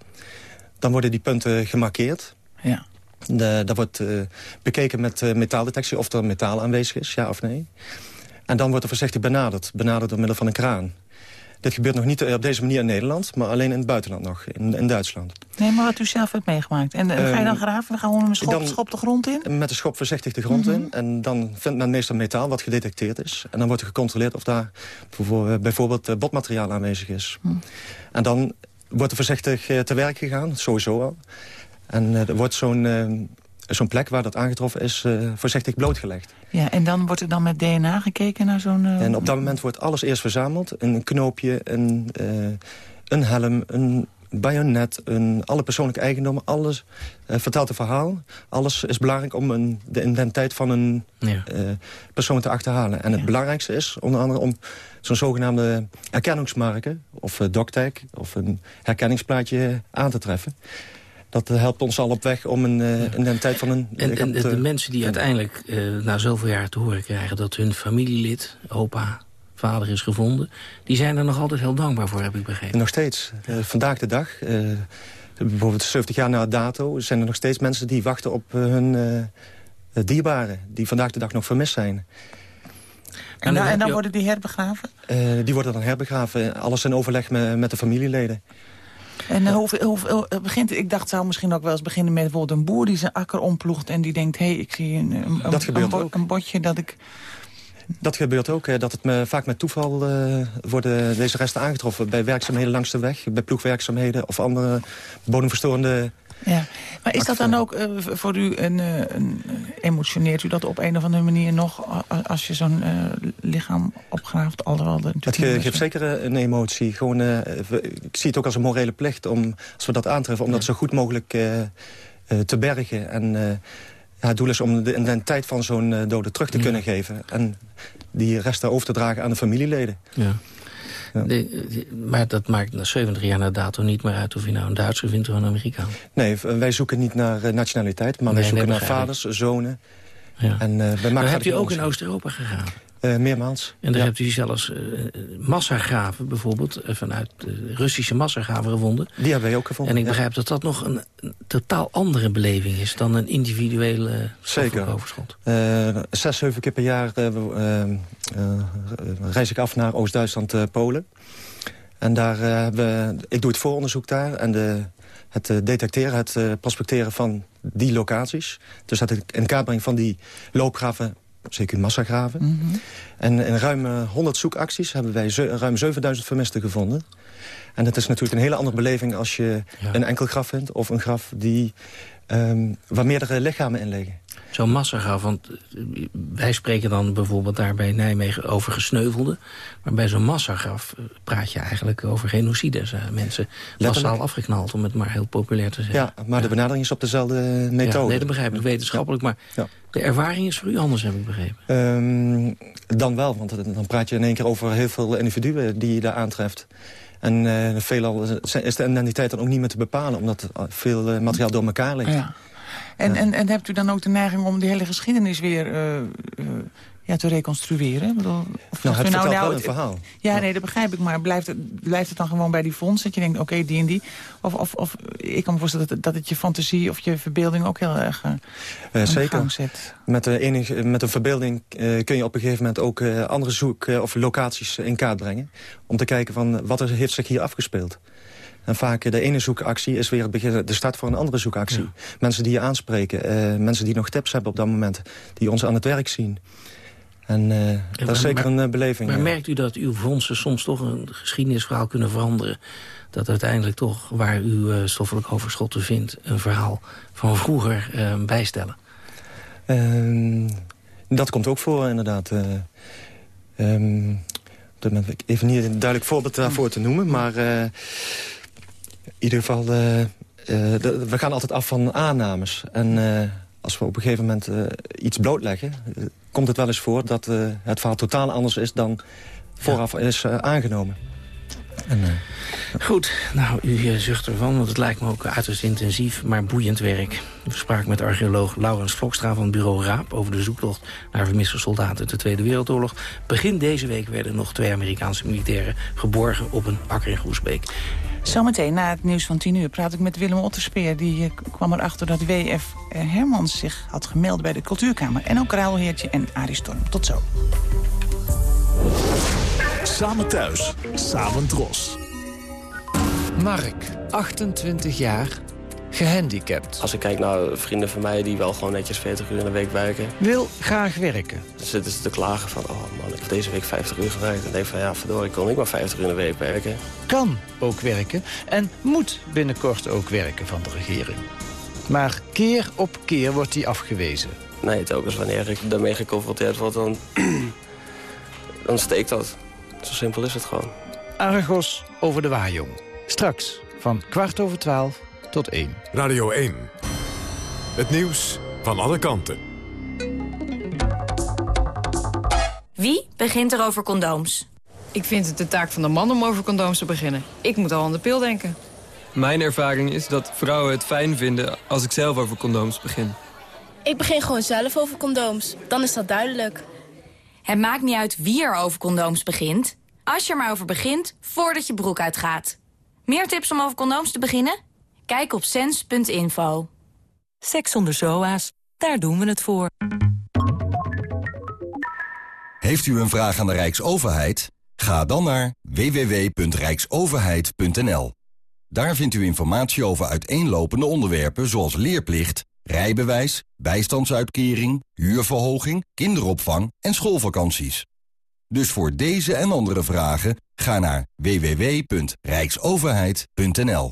Dan worden die punten gemarkeerd. Ja. De, dat wordt bekeken met metaaldetectie of er metaal aanwezig is, ja of nee. En dan wordt er voorzichtig benaderd. Benaderd door middel van een kraan. Dit gebeurt nog niet eh, op deze manier in Nederland, maar alleen in het buitenland nog, in, in Duitsland. Nee, maar wat u zelf hebt meegemaakt. En, ga je dan Ehm, graven? We gaan gewoon een schop, dan- schop de grond in? Met de schop voorzichtig de grond Mhm. in. En dan vindt men meestal metaal wat gedetecteerd is. En dan wordt er gecontroleerd of daar bijvoor- bijvoorbeeld eh, botmateriaal aanwezig is. Hm. En dan wordt er voorzichtig eh, te werk gegaan, sowieso al. En eh, er wordt zo'n eh, zo'n plek waar dat aangetroffen is eh, voorzichtig blootgelegd. Ja, en dan wordt er dan met DNA gekeken naar zo'n... eh, En op dat moment wordt alles eerst verzameld. Een knoopje, een, eh, een helm, een bajonet, een, alle persoonlijke eigendommen. Alles eh, vertelt een verhaal. Alles is belangrijk om een, de identiteit van een Ja. eh, persoon te achterhalen. En het belangrijkste is onder andere om zo'n zogenaamde erkenningsmarken... of uh, doctag of een herkenningsplaatje aan te treffen. Dat eh, helpt ons al op weg om een uh, identiteit van een... En, en de, te- de mensen die uiteindelijk eh, na zoveel jaar te horen krijgen... dat hun familielid, opa, vader is gevonden... die zijn er nog altijd heel dankbaar voor, heb ik begrepen. Nog steeds. Eh, vandaag de dag, eh, bijvoorbeeld 70 jaar na dato... zijn er nog steeds mensen die wachten op eh, hun eh, dierbaren... die vandaag de dag nog vermist zijn. En, dan, en dan worden die herbegraven? Eh, die worden dan herbegraven. Alles in overleg met, met de familieleden. En uh, hoeveel, hoeveel, uh, begint, ik dacht, zou misschien ook wel eens beginnen met bijvoorbeeld een boer die zijn akker omploegt en die denkt, hé, hey, ik zie een, een, Dat een, gebeurt een, bo- ook. een botje dat ik... Dat gebeurt ook, hè, dat het me, vaak met toeval eh, worden deze resten aangetroffen. Bij werkzaamheden langs de weg, bij ploegwerkzaamheden of andere bodemverstorende Ja. Maar is dat dan ook uh, voor u een, uh, een, emotioneert u dat op een of andere manier nog als je zo'n uh, lichaam opgraaft? Alhoewel het ge geeft zeker een emotie. Gewoon, ik zie het ook als een morele plicht om, als we dat aantreffen, om dat zo goed mogelijk te bergen. En ja, het doel is om de identiteit van zo'n dode terug te kunnen geven. En die resten over te dragen aan de familieleden. Ja. De, maar dat maakt na 70 jaar na dato niet meer uit of je nou een Duitser vindt of een Amerikaan. Nee, wij zoeken niet naar eh, nationaliteit, maar wij zoeken naar vaders, zonen. Ja. En, uh, maar hebt u ook in Oost-Europa gegaan? Uh, meermaals. En daar hebt u zelfs uh, massagraven bijvoorbeeld... Uh, vanuit Russische massagraven gevonden. Die hebben wij ook gevonden. En ik begrijp dat dat nog een, een, totaal andere beleving is... dan een individuele Zeker. overschot. zes, zeven keer per jaar reis ik af naar Oost-Duitsland, Polen. En daar hebben ik doe het vooronderzoek daar... en de, het detecteren, het prospecteren van die locaties. Dus het in kaart brengen van die loopgraven zeker massagraven. Mm En in ruim 100 zoekacties hebben wij ruim 7000 vermisten gevonden. En dat is natuurlijk een hele andere beleving als je een enkel graf vindt... of een graf die, um, waar meerdere lichamen in liggen. Zo'n massagraf, want eh, wij spreken dan bijvoorbeeld daar bij Nijmegen over gesneuvelden. Maar bij zo'n massagraf eh, praat je eigenlijk over genocide. Mensen massaal afgeknald, om het maar heel populair te zeggen. Ja, maar de benadering is op dezelfde methode. Ja, nee, dat begrijp ik wetenschappelijk. Maar de ervaring is voor u anders, heb ik begrepen. Um, dan wel, want dan praat je in één keer over heel veel individuen die je daar aantreft. En uh, veelal is de identiteit dan ook niet meer te bepalen... omdat veel materiaal door elkaar ligt. Ja. En, en, en hebt u dan ook de neiging om die hele geschiedenis weer uh, uh, ja, te reconstrueren? Ik bedoel, of nou, het nou, nou, wel een verhaal. Ja, nee, dat begrijp ik. Maar blijft het, blijft het dan gewoon bij die fonds? Dat je denkt, oké, die en die? Of, of, of ik kan me voorstellen dat, dat het je fantasie of je verbeelding ook heel erg uh, uh, zeker. zet. Met, de enige, met een verbeelding uh, kun je op een gegeven moment ook andere zoek- of locaties in kaart brengen. Om te kijken van wat er heeft zich hier afgespeeld. En vaak de ene zoekactie is weer het begin, de start voor een andere zoekactie. Mensen die je aanspreken, uh, mensen die nog tips hebben op dat moment... die ons aan het werk zien. En uh, dat is zeker een uh, beleving. Maar merkt u dat uw fondsen soms toch een geschiedenisverhaal kunnen veranderen? Dat uiteindelijk toch, waar u stoffelijk overschotten vindt... een verhaal van vroeger bijstellen? Ehm, dat komt ook voor, inderdaad. Um, even niet een duidelijk voorbeeld daarvoor te noemen, maar ieder geval, uh, uh, we gaan altijd af van aannames. En uh, als we op een gegeven moment iets blootleggen... komt het wel eens voor dat het verhaal totaal anders is dan vooraf is aangenomen. En, Goed, nou, u zucht ervan, want het lijkt me ook uiterst intensief, maar boeiend werk. We spraken met archeoloog Laurens Vlokstra van bureau RAAP... over de zoektocht naar vermiste soldaten uit de Tweede Wereldoorlog. Begin deze week werden nog twee Amerikaanse militairen geborgen op een akker in Groesbeek. Zometeen na het nieuws van 10 uur praat ik met Willem Otterspeer. Die uh, kwam erachter dat WF uh, Hermans zich had gemeld bij de Cultuurkamer. En ook Ruilheertje en Arie Storm. Tot zo. Samen thuis, samen dros. Mark, 28 jaar, gehandicapt. Als ik kijk naar vrienden van mij die wel gewoon netjes 40 uur in de week werken. Wil graag werken. Dan zitten ze te klagen van, oh man, ik heb deze week 50 uur gewerkt. En denk van, ja, verdorie, kon ik maar 50 uur in de week werken. Kan ook werken en moet binnenkort ook werken van de regering. Maar keer op keer wordt hij afgewezen. Nee, telkens wanneer ik daarmee geconfronteerd word, dan, [clears throat] dan steekt dat. Zo simpel is het gewoon. Argos over de Waarjong. Straks van kwart over twaalf tot 1. Radio 1. Het nieuws van alle kanten. Wie begint er over condooms? Ik vind het de taak van de man om over condooms te beginnen. Ik moet al aan de pil denken. Mijn ervaring is dat vrouwen het fijn vinden als ik zelf over condooms begin. Ik begin gewoon zelf over condooms. Dan is dat duidelijk. Het maakt niet uit wie er over condooms begint. Als je er maar over begint, voordat je broek uitgaat. Meer tips om over condooms te beginnen? Kijk op sens.info. Seks zonder zoa's, daar doen we het voor. Heeft u een vraag aan de Rijksoverheid? Ga dan naar www.rijksoverheid.nl. Daar vindt u informatie over uiteenlopende onderwerpen zoals leerplicht, rijbewijs, bijstandsuitkering, huurverhoging, kinderopvang en schoolvakanties. Dus voor deze en andere vragen ga naar www.rijksoverheid.nl.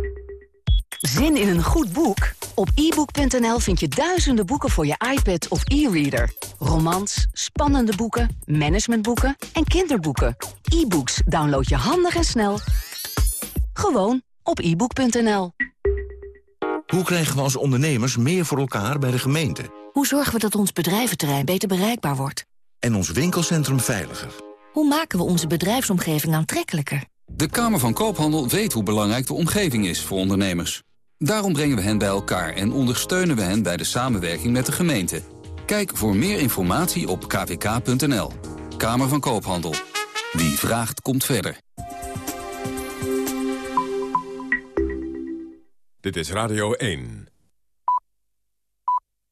Zin in een goed boek? Op ebook.nl vind je duizenden boeken voor je iPad of e-reader. Romans, spannende boeken, managementboeken en kinderboeken. E-books download je handig en snel. Gewoon op ebook.nl. Hoe krijgen we als ondernemers meer voor elkaar bij de gemeente? Hoe zorgen we dat ons bedrijventerrein beter bereikbaar wordt? En ons winkelcentrum veiliger? Hoe maken we onze bedrijfsomgeving aantrekkelijker? De Kamer van Koophandel weet hoe belangrijk de omgeving is voor ondernemers. Daarom brengen we hen bij elkaar en ondersteunen we hen bij de samenwerking met de gemeente. Kijk voor meer informatie op kvk.nl. Kamer van Koophandel. Wie vraagt, komt verder. Dit is Radio 1.